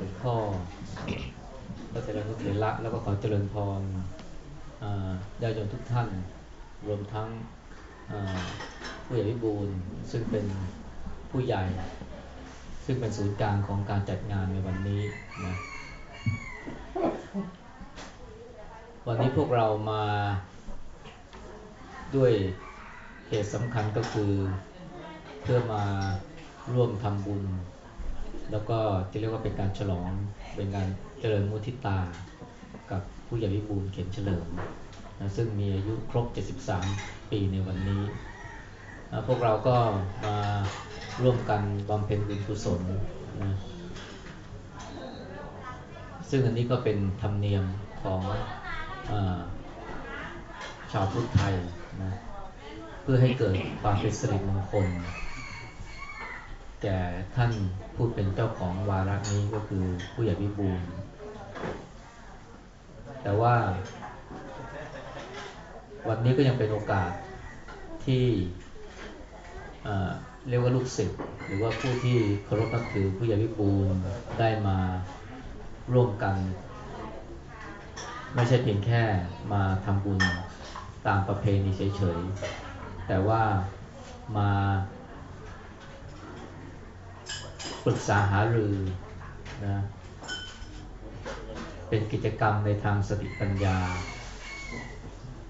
หลวงพ่อพระเจริญพระเถระแล้วก็ขอเจริญพรญาติโยมทุกท่าน รวมทั้งผู้ใหญ่วิบูลซึ่งเป็นผู้ใหญ่ ซึ่งเป็นศูนย์กลางของการจัดงานในวันนี้นะวันนี้พวกเรามาด้วยเหตุสำคัญก็คือเพื่อมาร่วมทำบุญ แล้วก็จะเรียกว่าเป็นการฉลองเป็นการเจริญมุทิตา กับผู้ใหญ่วิบูลเข็มเฉลิมนะซึ่งมีอายุครบ 73 ปีในวันนี้นะพวกเราก็มาร่วมกันบำเพ็ญบุญกุศลนะซึ่งอันนี้ก็เป็นธรรมเนียมของอชาวพุทธไทยนะเพื่อให้เกิดความเป็นสิริมงคล แก่ท่านผู้เป็นเจ้าของวาระนี้ก็คือผู้ใหญ่วิบูลแต่ว่า วันนี้ก็ยังเป็นโอกาสที่เรียกว่าลูกศิษย์หรือว่าผู้ที่เคารพนับถือผู้ใหญ่วิบูลได้มาร่วมกัน ไม่ใช่เพียงแค่มาทำบุญตามประเพณีเฉยๆ แต่ว่ามา ปรึกษาหารือนะเป็นกิจกรรมในทางสติปัญญา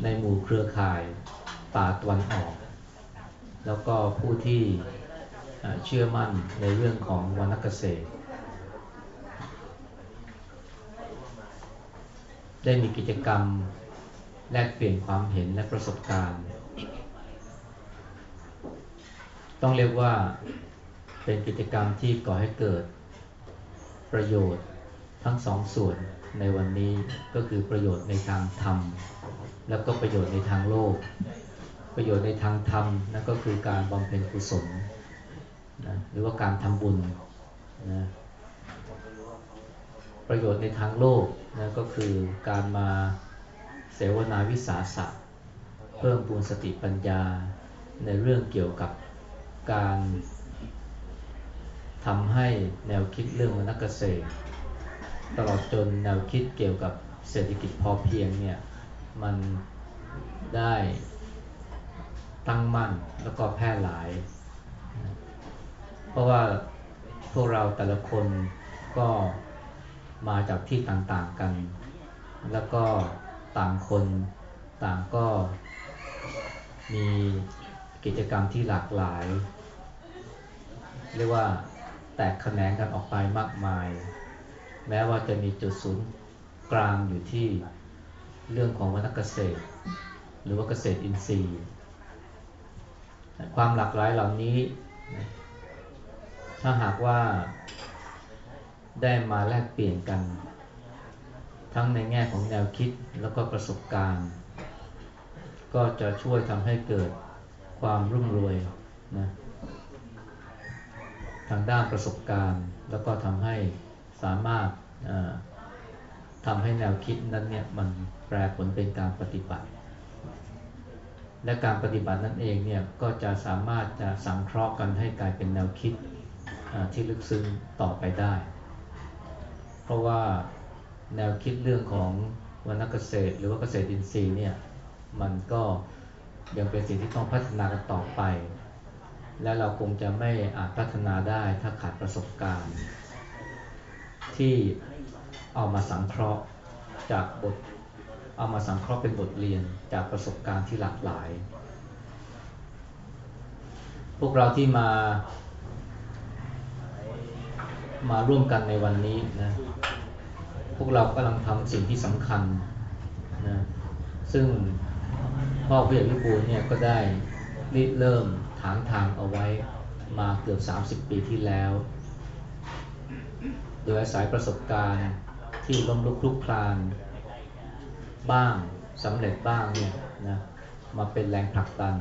ในหมู่เครือข่ายป่าตวันออก แล้วก็ผู้ที่เชื่อมั่นในเรื่องของวรรณเกษตร ได้มีกิจกรรมแลกเปลี่ยนความเห็นและประสบการณ์ ต้องเรียกว่า เป็นกิจกรรมที่ก่อให้เกิดประโยชน์ทั้งสองส่วนในวันนี้ก็คือประโยชน์ในทางธรรม แล้วก็ประโยชน์ในทางโลก ประโยชน์ในทางธรรมนั่นก็คือการบำเพ็ญกุศลนะหรือว่าการทำบุญนะประโยชน์ในทางโลกนะก็คือการมาเสวนาวิสาสะเพิ่มปูนสติปัญญาในเรื่องเกี่ยวกับการ ทำให้แนวคิดเรื่องวรรณเกษตร ตลอดจนแนวคิดเกี่ยวกับเศรษฐกิจพอเพียงเนี่ยมันได้ตั้งมั่นแล้วก็แพร่หลาย เพราะว่าพวกเราแต่ละคนก็มาจากที่ต่างๆกัน แล้วก็ต่างคนต่างก็มีกิจกรรมที่หลากหลาย เรียกว่า ตกแขนงกันออกไปมากมาย แม้ว่าจะมีจุดศูนย์กลางอยู่ที่เรื่องของวรรณเกษตร หรือว่าเกษตรอินทรีย์ ความหลากหลายเหล่านี้ ถ้าหากว่าได้มาแลกเปลี่ยนกัน ทั้งในแง่ของแนวคิดแล้วก็ประสบการณ์ ก็จะช่วยทำให้เกิดความรุ่มรวยนะ ทางด้านประสบการณ์ แล้วก็ทำให้สามารถทำให้แนวคิดนั้นเนี่ยมันแปลผลเป็นการปฏิบัติ และการปฏิบัตินั่นเองเนี่ยก็จะสามารถจะสังเคราะห์กันให้กลายเป็นแนวคิดที่ลึกซึ้งต่อไปได้ เพราะว่าแนวคิดเรื่องของวรรณเกษตร หรือว่าเกษตรอินทรีย์เนี่ยมันก็ยังเป็นสิ่งที่ต้องพัฒนากันต่อไป และเราคงจะไม่อาจพัฒนาได้ถ้าขาดประสบการณ์ ที่เอามาสังเคราะห์จากบท เอามาสังเคราะห์เป็นบทเรียนจากประสบการณ์ที่หลากหลาย พวกเราที่มา มาร่วมกันในวันนี้นะพวกเรากำลังทำสิ่งที่สำคัญนะซึ่งพ่อผู้ใหญ่วิบูลเนี่ยก็ได้ริเริ่ม ถางทางเอาไว้มาเกือบ 30 ปีที่แล้ว โดยอาศัยประสบการณ์ที่ล้มลุกคลุกคลานบ้างสำเร็จบ้างเนี่ยนะมาเป็นแรงผลักดัน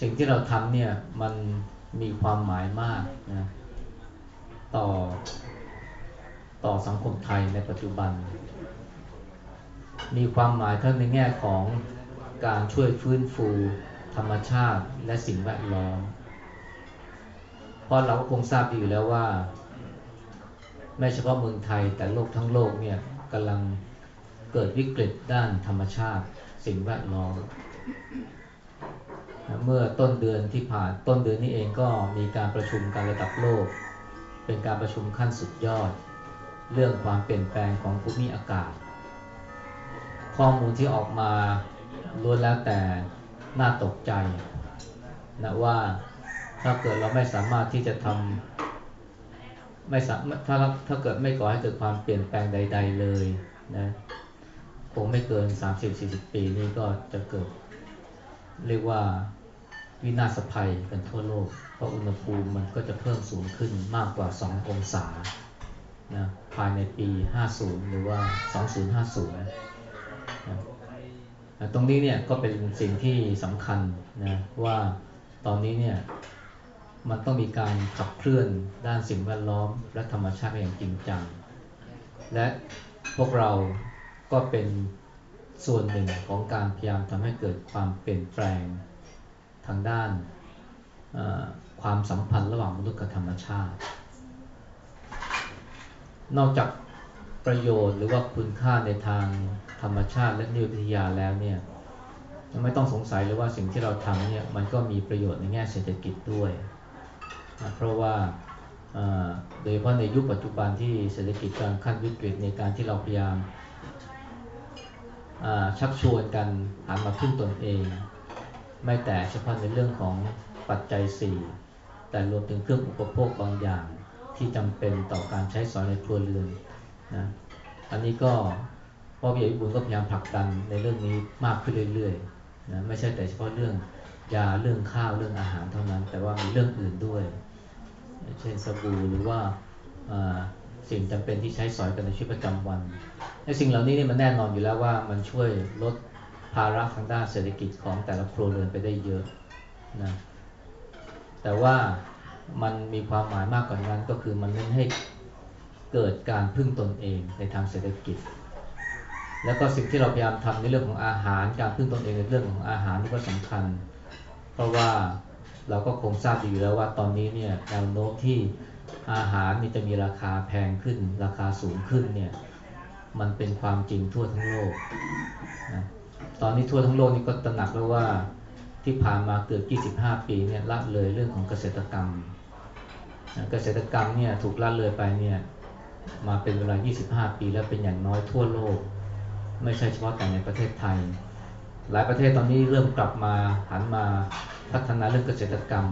สิ่งที่เราทำเนี่ยมันมีความหมายมากนะต่อต่อสังคมไทยในปัจจุบัน มีความหมายทั้งในแง่ของการช่วยฟื้นฟู ธรรมชาติและสิ่งแวดล้อมเพราะเราก็คงทราบดีอยู่แล้วว่า ไม่เฉพาะเมืองไทยแต่โลกทั้งโลกเนี่ยกำลังเกิดวิกฤตด้านธรรมชาติ สิ่งแวดล้อมเมื่อต้นเดือนที่ผ่านต้นเดือนนี้เองก็มีการประชุมการระดับโลก เป็นการประชุมขั้นสุดยอด เรื่องความเปลี่ยนแปลงของภูมิอากาศ ข้อมูลที่ออกมาล้วนแล้วแต่ น่าตกใจนะว่าถ้าเกิดเราไม่สามารถที่จะทำไม่สามถ้าถ้าเกิดไม่ก่อให้เกิดความเปลี่ยนแปลงใด ๆเลยนะคงไม่เกิน 30-40 ปีนี้ก็จะเกิด เรียกว่าวินาศภัยกันทั่วโลก เพราะอุณหภูมิมันก็จะเพิ่มสูงขึ้นมากกว่า 2 องศานะภายในปี 50 หรือว่า 2050นะ ตรงนี้เนี่ยก็เป็นสิ่งที่สำคัญนะว่าตอนนี้เนี่ยมันต้องมีการขับเคลื่อนด้านสิ่งแวดล้อมและธรรมชาติอย่างจริงจัง และพวกเราก็เป็นส่วนหนึ่งของการพยายามทำให้เกิดความเปลี่ยนแปลงทางด้านความสัมพันธ์ระหว่างมนุษย์กับธรรมชาติ นอกจาก ประโยชน์หรือว่าคุณค่าในทางธรรมชาติและนิววิทยาแล้วเนี่ยไม่ต้องสงสัยเลยว่าสิ่งที่เราทำเนี่ยมันก็มีประโยชน์ในแง่เศรษฐกิจด้วยนะเพราะว่าโดยเฉพาะในยุคปัจจุบันที่เศรษฐกิจกำลังขั้นวิกฤตในการที่เราพยายามชักชวนกันหันมาพึ่งตนเอง ไม่แต่เฉพาะในเรื่องของปัจจัย 4 แต่รวมถึงเครื่องอุปโภคบางอย่างที่จำเป็นต่อการใช้สอยในครัวเรือน นะอันนี้ก็พ่อพี่ใหญ่บุญก็พยายามผลักดันในเรื่องนี้มากขึ้นเรื่อยๆนะไม่ใช่แต่เฉพาะเรื่องยาเรื่องข้าวเรื่องอาหารเท่านั้น แต่ว่ามีเรื่องอื่นด้วย เช่นสบู่หรือว่าสิ่งจำเป็นที่ใช้สอยกันในชีวิตประจำวันในสิ่งเหล่านี้นี่มันแน่นอนอยู่แล้วว่ามันช่วยลดภาระทางด้านเศรษฐกิจของแต่ละครัวเรือนไปได้เยอะนะแต่ว่ามันมีความหมายมากกว่านั้นก็คือมันไม่ให้ เกิดการพึ่งตนเองในทางเศรษฐกิจ แล้วก็สิ่งที่เราพยายามทำในเรื่องของอาหารการพึ่งตนเองในเรื่องของอาหารนี่ก็สำคัญ เพราะว่าเราก็คงทราบดีอยู่แล้วว่าตอนนี้เนี่ยแนวโน้มที่อาหารนี่จะมีราคาแพงขึ้น ราคาสูงขึ้นเนี่ยมันเป็นความจริงทั่วทั้งโลกนะตอนนี้ทั่วทั้งโลกนี่ก็ตระหนักแล้วว่าที่ผ่านมาเกือบ 25 ปีเนี่ยละเลยเรื่องของเกษตรกรรม เกษตรกรรมเนี่ยถูกละเลยไปเนี่ย มาเป็นเวลา 25 ปีแล้วเป็นอย่างน้อยทั่วโลก ไม่ใช่เฉพาะแต่ในประเทศไทย หลายประเทศตอนนี้เริ่มกลับมาหันมาพัฒนาเรื่องเกษตรกรรม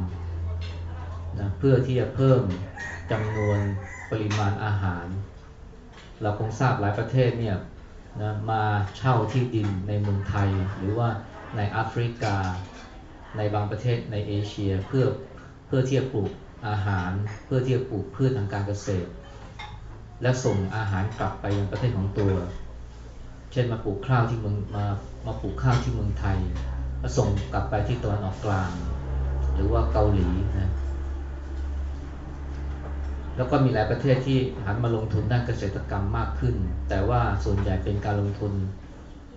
นะเพื่อที่จะเพิ่มจำนวนปริมาณอาหาร เราคงทราบหลายประเทศเนี่ยนะมาเช่าที่ดินในเมืองไทย หรือว่าในแอฟริกา ในบางประเทศในเอเชียเพื่อเพื่อที่จะปลูกอาหาร เพื่อที่จะปลูกพืชทางการเกษตร และส่งอาหารกลับไปยังประเทศของตัว เช่นมาปลูกข้าวที่เมืองมามาปลูกข้าวที่เมืองไทยแล้วส่งกลับไปที่ตะวันออกกลาง หรือว่าเกาหลีนะแล้วก็มีหลายประเทศที่หันมาลงทุนด้านเกษตรกรรมมากขึ้น แต่ว่าส่วนใหญ่เป็นการลงทุน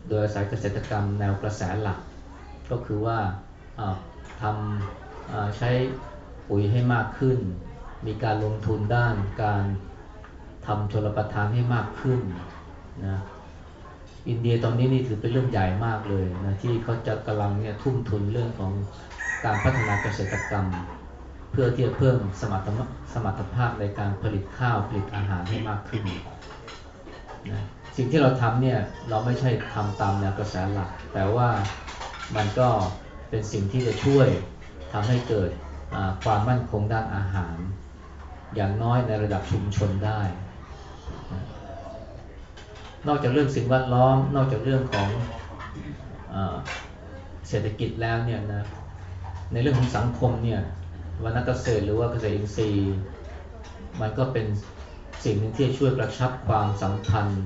โดยอาศัยเกษตรกรรมแนวกระแสหลัก ก็คือว่าทำใช้ปุ๋ยให้มากขึ้น มีการลงทุนด้านการ ทำชลประทานให้มากขึ้นนะอินเดียตอนนี้นี่ถือเป็นเรื่องใหญ่มากเลยนะที่เขาจะกำลังเนี่ยทุ่มทุนเรื่องของการพัฒนาเกษตรกรรม เพื่อที่จะเพิ่มสมรรถสมรรถภาพในการผลิตข้าวผลิตอาหารให้มากขึ้นนะสิ่งที่เราทำเนี่ยเราไม่ใช่ทำตามแนวกระแสหลัก แต่ว่ามันก็เป็นสิ่งที่จะช่วยทำให้เกิดความมั่นคงด้านอาหาร อย่างน้อยในระดับชุมชนได้ นอกจากเรื่องสิ่งแวดล้อม นอกจากเรื่องของเศรษฐกิจแล้วเนี่ยนะในเรื่องของสังคมเนี่ยวรรณเกษตรหรือว่าเกษตรอินทรีย์ มันก็เป็นสิ่งหนึ่งที่ช่วยกระชับความสัมพันธ์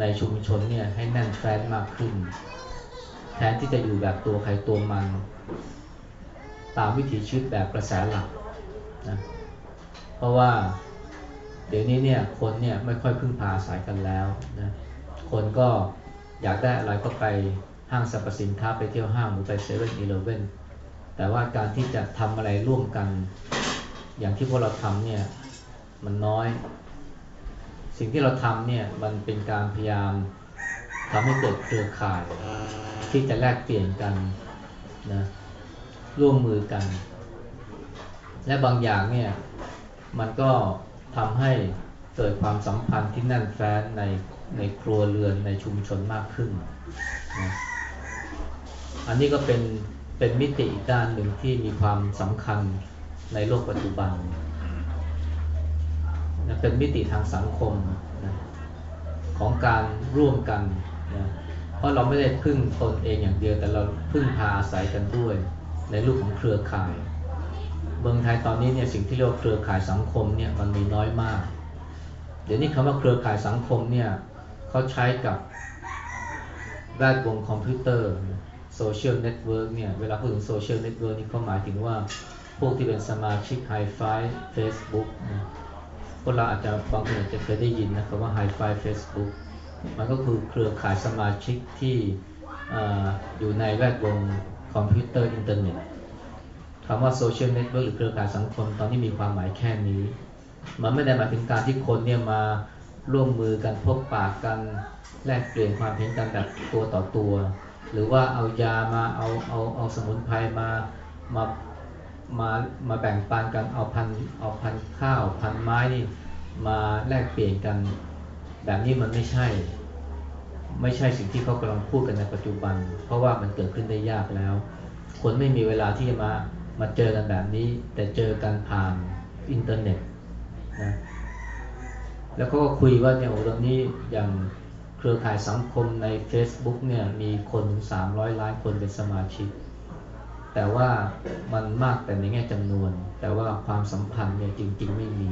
ในชุมชนเนี่ยให้แน่นแฟ้นมากขึ้น แทนที่จะอยู่แบบตัวใครตัวมัน ตามวิถีชีวิตแบบกระแสหลักนะเพราะว่าเดี๋ยวนี้เนี่ยคนเนี่ยไม่ค่อยพึ่งพาสายกันแล้วนะ คนก็อยากได้อะไรก็ไปห้างสรรพสินค้าไปเที่ยวห้างหรือไปเซเว่นอีเลฟเว่นแต่ว่าการที่จะทำอะไรร่วมกัน อย่างที่พวกเราทำเนี่ยมันน้อย สิ่งที่เราทำเนี่ยมันเป็นการพยายามทำให้เกิดเครือข่าย ที่จะแลกเปลี่ยนกันนะร่วมมือกัน และบางอย่างเนี่ยมันก็ทำให้เกิดความสัมพันธ์ที่แน่นแฟ้นใน ในครัวเรือนในชุมชนมากขึ้นนะอันนี้ก็เป็นเป็นมิติอีกด้านหนึ่งที่มีความสำคัญในโลกปัจจุบันนะเป็นมิติทางสังคมนะของการร่วมกันนะเพราะเราไม่ได้พึ่งตนเองอย่างเดียว แต่เราพึ่งพาอาศัยกันด้วย ในรูปของเครือข่าย เมืองไทยตอนนี้เนี่ยสิ่งที่เรียกว่าเครือข่ายสังคมเนี่ยมันมีน้อยมาก เดี๋ยวนี้คำว่าเครือข่ายสังคมเนี่ย เขาใช้กับแวดวงคอมพิวเตอร์social network เนี่ย เวลาพูดถึง social network นี่เขาหมายถึงว่าพวกที่เป็นสมาชิก hi5 Facebook พวกเราอาจจะบางคนอาจจะเคยได้ยินนะคำว่า hi5 Facebook มันก็คือเครือข่ายสมาชิกที่อยู่ในแวดวงคอมพิวเตอร์อินเทอร์เน็ตคำว่า social network หรือเครือข่ายสังคมตอนนี้มีความหมายแค่นี้ มันไม่ได้หมายถึงการที่คนเนี่ยมา ร่วมมือกันพบปะกันแลกเปลี่ยนความเห็นกันแบบตัวต่อตัว หรือว่าเอายามาเอาเอาเอาสมุนไพรมามามามาแบ่งปันกันเอาพันเอาพันข้าวพันไม้นี่มาแลกเปลี่ยนกัน แบบนี้มันไม่ใช่ ไม่ใช่สิ่งที่เขากำลังพูดกันในปัจจุบัน เพราะว่ามันเกิดขึ้นได้ยากแล้ว คนไม่มีเวลาที่จะมามาเจอกันแบบนี้ แต่เจอกันผ่านอินเทอร์เน็ตนะ แล้วก็คุยว่าเนี่ยโอ้ตอนนี้อย่างเครือข่ายสังคมใน Facebook เนี่ยมีคนถึง300 ล้านคนเป็นสมาชิก แต่ว่ามันมากแต่ในแง่จำนวน แต่ว่าความสัมพันธ์เนี่ยจริง ๆ ไม่มี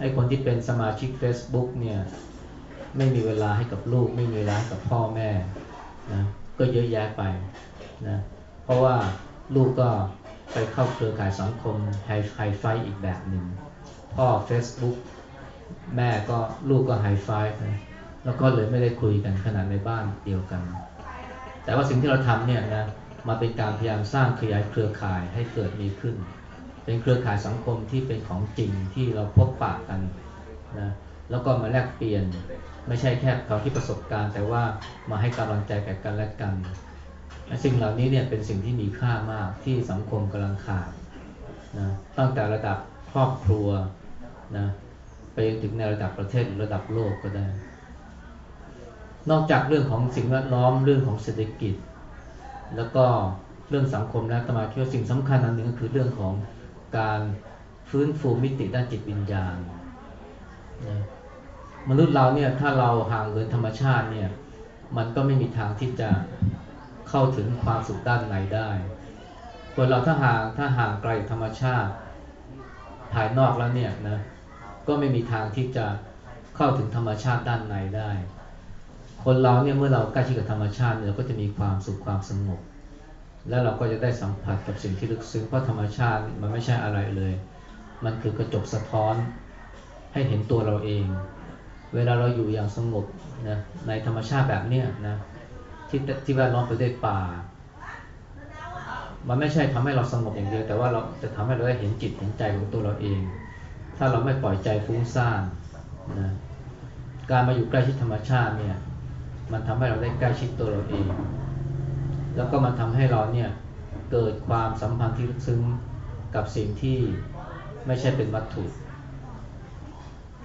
ไอ้คนที่เป็นสมาชิก Facebook เนี่ยไม่มีเวลาให้กับลูก ไม่มีเวลาให้กับพ่อแม่นะก็เยอะแยะไปนะเพราะว่าลูกก็ไปเข้าเครือข่ายสังคมไฮไฮไฟอีกแบบหนึ่งพ่อ Facebook แม่ก็ลูกก็ไฮไฟนะแล้วก็เลยไม่ได้คุยกันขนาดในบ้านเดียวกัน แต่ว่าสิ่งที่เราทำเนี่ยนะมาเป็นการพยายามสร้างขยายเครือข่ายให้เกิดมีขึ้น เป็นเครือข่ายสังคมที่เป็นของจริงที่เราพบปะกันนะแล้วก็มาแลกเปลี่ยนไม่ใช่แค่เขาที่ประสบการณ์ แต่ว่ามาให้กำลังใจแก่กันและกันสิ่งเหล่านี้เนี่ยเป็นสิ่งที่มีค่ามากที่สังคมกำลังขาดนะตั้งแต่ระดับครอบครัวนะ ไปถึงในระดับประเทศหรือระดับโลกก็ได้ นอกจากเรื่องของสิ่งแวดล้อมเรื่องของเศรษฐกิจ แล้วก็เรื่องสังคมและตมาคิดว่าสิ่งสำคัญอันหนึ่งก็คือเรื่องของการฟื้นฟูมิติด้านจิตวิญญาณนะมนุษย์เราเนี่ยถ้าเราห่างเหินธรรมชาติเนี่ยมันก็ไม่มีทางที่จะเข้าถึงความสุขด้านในได้คนเราถ้าห่างถ้าห่างไกลธรรมชาติภายนอกแล้วเนี่ยนะ ก็ไม่มีทางที่จะเข้าถึงธรรมชาติด้านในได้ คนเราเนี่ยเมื่อเราใกล้ชิดกับธรรมชาติเราก็จะมีความสุขความสงบ แล้วเราก็จะได้สัมผัสกับสิ่งที่ลึกซึ้งเพราะธรรมชาติมันไม่ใช่อะไรเลย มันคือกระจกสะท้อนให้เห็นตัวเราเอง เวลาเราอยู่อย่างสงบนะในธรรมชาติแบบเนี้ยนะที่ที่แวดล้อมไปด้วยป่ามันไม่ใช่ทำให้เราสงบอย่างเดียวแต่ว่าเราจะทำให้เราได้เห็นจิตเห็นใจของตัวเราเอง ถ้าเราไม่ปล่อยใจฟุ้งซ่านนะการมาอยู่ใกล้ชิดธรรมชาติเนี่ยมันทำให้เราได้ใกล้ชิดตัวเราเอง แล้วก็มันทำให้เราเนี่ยเกิดความสัมพันธ์ที่ลึกซึ้งกับสิ่งที่ไม่ใช่เป็นวัตถุ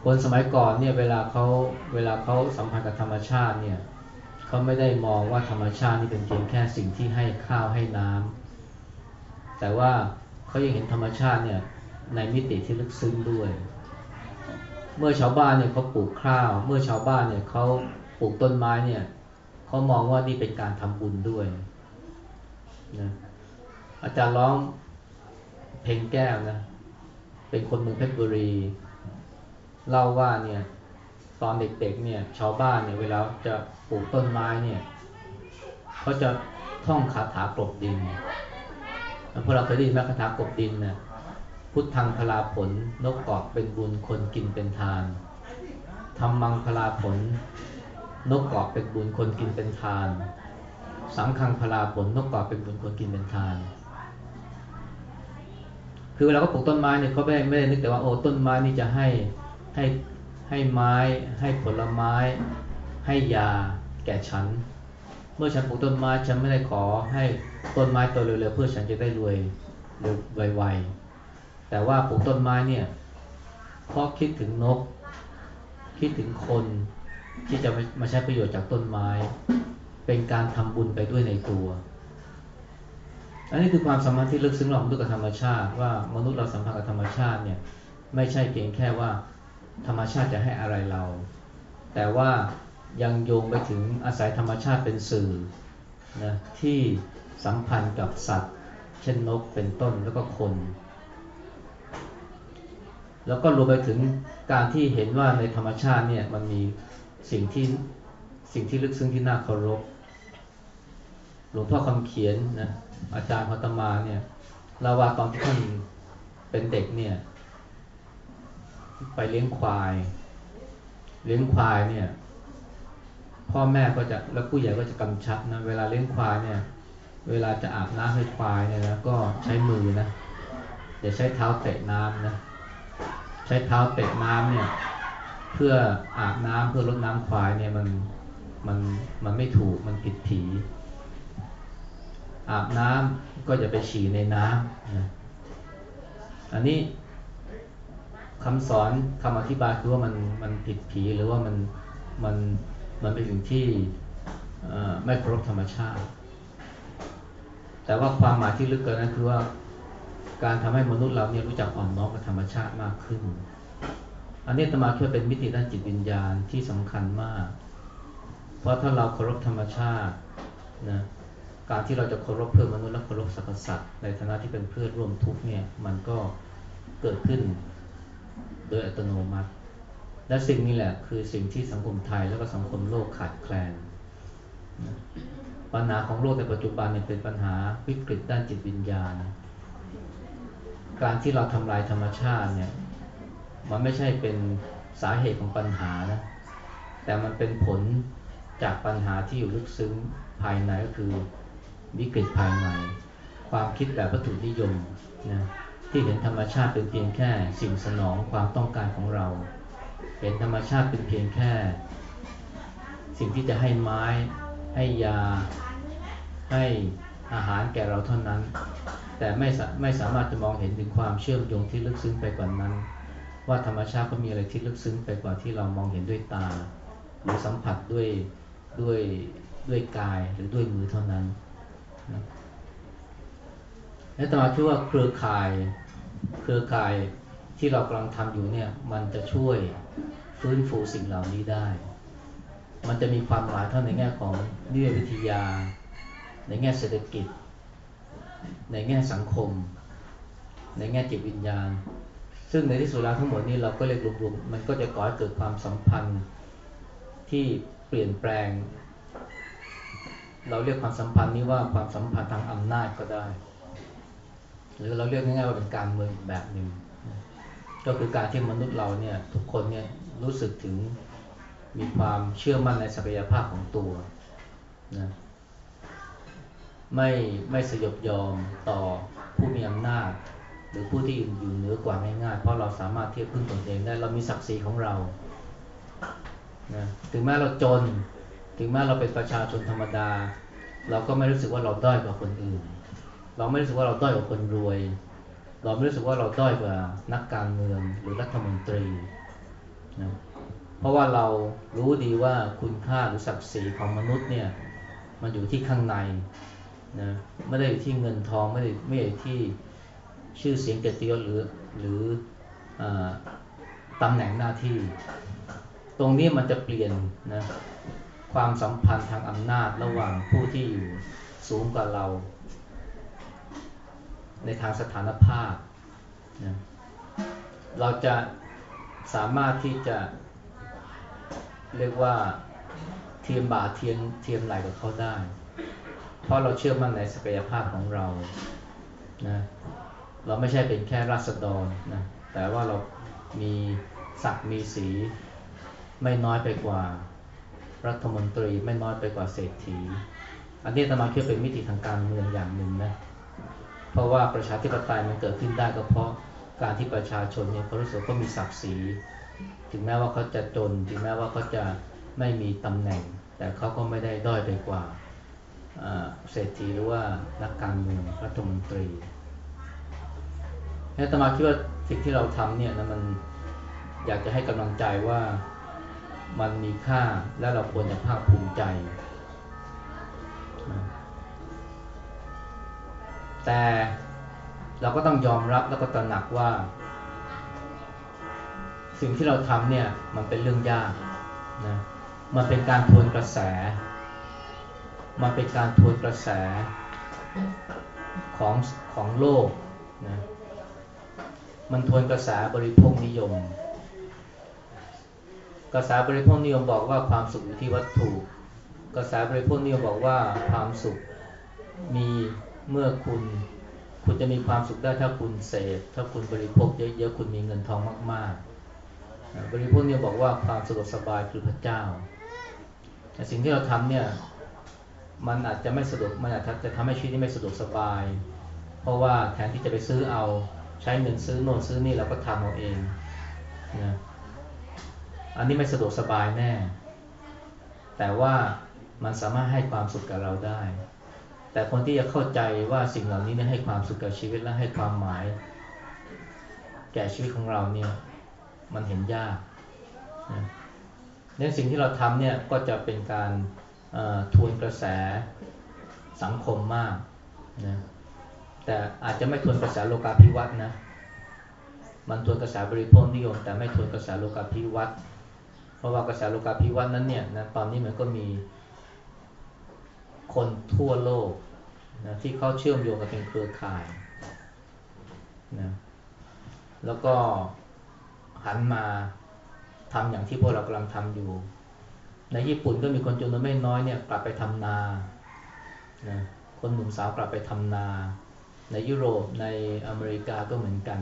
คนสมัยก่อนเนี่ยเวลาเขาเวลาเขาสัมพันธ์กับธรรมชาติเนี่ยเขาไม่ได้มองว่าธรรมชาตินี่เป็นเพียงแค่สิ่งที่ให้ข้าวให้น้ำแต่ว่าเขายังเห็นธรรมชาติเนี่ย ในมิติที่ลึกซึ้งด้วย เมื่อชาวบ้านเนี่ยเขาปลูกข้าว เมื่อชาวบ้านเนี่ยเขาปลูกต้นไม้เนี่ยเขามองว่านี่เป็นการทำบุญด้วยนะอาจารย์ร้องเพลงแก้วนะเป็นคนเมืองเพชรบุรีเล่าว่าเนี่ยตอนเด็กๆเนี่ยชาวบ้านเนี่ยเวลาจะปลูกต้นไม้เนี่ยเขาจะท่องคาถากลบดินพวกเราเคยได้ยินไหมคาถากลบดินนี่ย พุทธังพลาผลนกกอกเป็นบุญคนกินเป็นทานทำมังพลาผล นกกอกเป็นบุญคนกินเป็นทาน สังคังพลาผลนกกอกเป็นบุญคนกินเป็นทาน คือเวลาเขาปลูกต้นไม้เนี่ยเขาไม่ไม่ได้นึกแต่ว่าโอ้ต้นไม้นี่จะให้ให้ให้ไม้ให้ผลไม้ ให้ยาแก่ฉัน เมื่อฉันปลูกต้นไม้ฉันไม่ได้ขอให้ต้นไม้โตเร็วๆเพื่อฉันจะได้รวยเร็วไวๆ แต่ว่าปลูกต้นไม้เนี่ยเพราะคิดถึงนก คิดถึงคนที่จะมาใช้ประโยชน์จากต้นไม้ เป็นการทำบุญไปด้วยในตัว อันนี้คือความสัมพันธ์ที่ลึกซึ้งระหว่างมนุษย์กับธรรมชาติ ว่ามนุษย์เราสัมพันธ์กับธรรมชาติเนี่ยไม่ใช่เพียงแค่ว่าธรรมชาติจะให้อะไรเรา แต่ว่ายังโยงไปถึงอาศัยธรรมชาติเป็นสื่อนะที่สัมพันธ์กับสัตว์ เช่นนกเป็นต้นแล้วก็คน แล้วก็รวมไปถึงการที่เห็นว่าในธรรมชาติเนี่ยมันมีสิ่งที่สิ่งที่ลึกซึ้งที่น่าเคารพหลวงพ่อคำเขียนนะอาจารย์พัตมาเนี่ยเล่าว่าตอนที่ท่านเป็นเด็กเนี่ย ไปเลี้ยงควาย เลี้ยงควายเนี่ย พ่อแม่ก็จะแล้วผู้ใหญ่ก็จะกำชับนะเวลาเลี้ยงควายเนี่ย เวลาจะอาบน้ำให้ควายเนี่ยนะก็ใช้มือนะอย่าใช้เท้าเตะน้ำนะ ใช้เท้าเตะน้ำเนี่ย เพื่ออาบน้ำเพื่อลดน้ำควายเนี่ยมันมันมันไม่ถูกมันผิดผีอาบน้ำก็จะไปฉี่ในน้ำนะอันนี้คำสอนคำอธิบายคือว่ามันมันผิดผีหรือว่ามันมันมันเป็นสิ่งที่ไม่เคารพธรรมชาติ แต่ว่าความหมายที่ลึกเกินนั้นคือว่า การทำให้มนุษย์เราเนี่ยรู้จักอ่อนน้อมกับธรรมชาติมากขึ้น อันนี้ตมาช่วยเป็นมิติด้านจิตวิญญาณที่สำคัญมาก เพราะถ้าเราเคารพธรรมชาตินะการที่เราจะเคารพเพื่อนมนุษย์และเคารพสรรพสัตว์ในฐานะที่เป็นเพื่อนร่วมทุกเนี่ยมันก็เกิดขึ้นโดยอัตโนมัติ และสิ่งนี้แหละคือสิ่งที่สังคมไทยและก็สังคมโลกขาดแคลนปัญหาของโลกในปัจจุบันเนี่ยเป็นปัญหาวิกฤตด้านจิตวิญญาณ การที่เราทำลายธรรมชาติเนี่ย มันไม่ใช่เป็นสาเหตุของปัญหานะ แต่มันเป็นผลจากปัญหาที่อยู่ลึกซึ้งภายในก็คือวิกฤตภายใน ความคิดแบบวัตถุนิยมนะที่เห็นธรรมชาติเป็นเพียงแค่สิ่งสนองความต้องการของเรา เห็นธรรมชาติเป็นเพียงแค่ สิ่งที่จะให้ไม้ ให้ยา ให้อาหารแก่เราเท่านั้น แต่ไม่ไม่สามารถจะมองเห็นถึงความเชื่อมโยงที่ลึกซึ้งไปกว่านั้น ว่าธรรมชาติก็มีอะไรที่ลึกซึ้งไปกว่าที่เรามองเห็นด้วยตา หรือสัมผัสด้วยด้วยด้วยกายหรือด้วยมือเท่านั้นนะและตมาคิดว่าเครือข่ายเครือข่ายที่เรากำลังทำอยู่เนี่ยมันจะช่วยฟื้นฟูสิ่งเหล่านี้ได้ มันจะมีความหมายทั้งในแง่ของนิเวศวิทยา ในแง่เศรษฐกิจ ในแง่สังคม ในแง่จิตวิญญาณ ซึ่งในที่สุดแล้วทั้งหมดนี้เราก็เรียกรวมๆมันก็จะก่อให้เกิดความสัมพันธ์ที่เปลี่ยนแปลง เราเรียกความสัมพันธ์นี้ว่าความสัมพันธ์ทางอำนาจก็ได้ หรือเราเรียกง่ายๆว่าเป็นการเมืองแบบหนึ่งก็คือการที่มนุษย์เราเนี่ยทุกคนเนี่ยรู้สึกถึงมีความเชื่อมั่นในศักยภาพของตัวนะ ไม่ไม่สยบยอมต่อผู้มีอำนาจ หรือผู้ที่อยู่เหนือกว่าง่ายๆเพราะเราสามารถเทียบพึ่งตนเองได้เรามีศักดิ์ศรีของเรานะถึงแม้เราจน ถึงแม้เราเป็นประชาชนธรรมดา เราก็ไม่รู้สึกว่าเราด้อยกว่าคนอื่น เราไม่รู้สึกว่าเราด้อยกว่าคนรวย เราไม่รู้สึกว่าเราด้อยกว่านักการเมืองหรือรัฐมนตรีนะเพราะว่าเรารู้ดีว่าคุณค่าหรือศักดิ์ศรีของมนุษย์เนี่ยมันอยู่ที่ข้างใน นะไม่ได้อยู่ที่เงินทองไม่ได้ไม่ได้ที่ชื่อเสียงเกียรติยศหรือหรืออตำแหน่งหน้าที่ ตรงนี้มันจะเปลี่ยนนะความสัมพันธ์ทางอำนาจระหว่างผู้ที่อยู่สูงกว่าเรา ในทางสถานภาพนะเราจะสามารถที่จะเรียกว่าเทียมบาเทียมเทียมไหลกับเขาได้ เพราะเราเชื่อมั่นในศักยภาพของเรานะเราไม่ใช่เป็นแค่ราษฎรนะแต่ว่าเรามีศักดิ์มีสีไม่น้อยไปกว่ารัฐมนตรีไม่น้อยไปกว่าเศรษฐี อันนี้ธรรมาคิดเป็นมิติทางการเมืองอย่างหนึ่งนะเพราะว่าประชาธิปไตยมันเกิดขึ้นได้ก็เพราะการที่ประชาชนเนี่ยเขารู้สึกว่ามีศักดิ์ศรีถึงแม้ว่าเขาจะจน ถึงแม้ว่าเขาจะไม่มีตำแหน่ง แต่เขาก็ไม่ได้ด้อยไปกว่า เศรษฐีหรือว่านักการเมืองรัฐมนตรีนี่ตมาคิดว่าสิ่งที่เราทำเนี่ยนะมันอยากจะให้กำลังใจว่ามันมีค่าและเราควรจะภาคภูมิใจ แต่เราก็ต้องยอมรับแล้วก็ตระหนักว่า สิ่งที่เราทำเนี่ยมันเป็นเรื่องยากนะมันเป็นการทวนกระแส มันเป็นการทวนกระแสของของโลกนะมันทวนกระแสบริโภคนิยม กระแสบริโภคนิยมบอกว่าความสุขอยู่ที่วัตถุ กระแสบริโภคนิยมบอกว่าความสุขมีเมื่อคุณ คุณจะมีความสุขได้ถ้าคุณเสพถ้าคุณบริโภคเยอะๆคุณมีเงินทองมากๆ บริโภคนิยมบอกว่าความสะดวกสบายคือพระเจ้าแต่สิ่งที่เราทำเนี่ย มันอาจจะไม่สะดวกมันอาจจะทำให้ชีวิตไม่สะดวกสบาย เพราะว่าแทนที่จะไปซื้อเอาใช้เงินซื้อโน่นซื้อนี่เราก็ทำเอาเองนะอันนี้ไม่สะดวกสบายแน่ แต่ว่ามันสามารถให้ความสุขกับเราได้ แต่คนที่จะเข้าใจว่าสิ่งเหล่านี้ให้ความสุขกับชีวิตและให้ความหมาย แก่ชีวิตของเราเนี่ยมันเห็นยากนะเนี่ยสิ่งที่เราทำเนี่ยก็จะเป็นการ ทวนกระแสสังคมมากนะแต่อาจจะไม่ทวนกระแสโลกาภิวัตน์นะมันทวนกระแสบริโภคนิยม แต่ไม่ทวนกระแสโลกาภิวัตน์เพราะว่ากระแสโลกาภิวัตน์นั้นเนี่ยนะตอนนี้มันก็มีคนทั่วโลกนะที่เขาเชื่อมโยงกันเป็นเครือข่ายนะแล้วก็หันมาทำอย่างที่พวกเรากำลังทำอยู่ ในญี่ปุ่นก็มีคนจำนวนไม่น้อยเนี่ยกลับไปทำนานะคนหนุ่มสาวกลับไปทำนา ในยุโรปในอเมริกาก็เหมือนกัน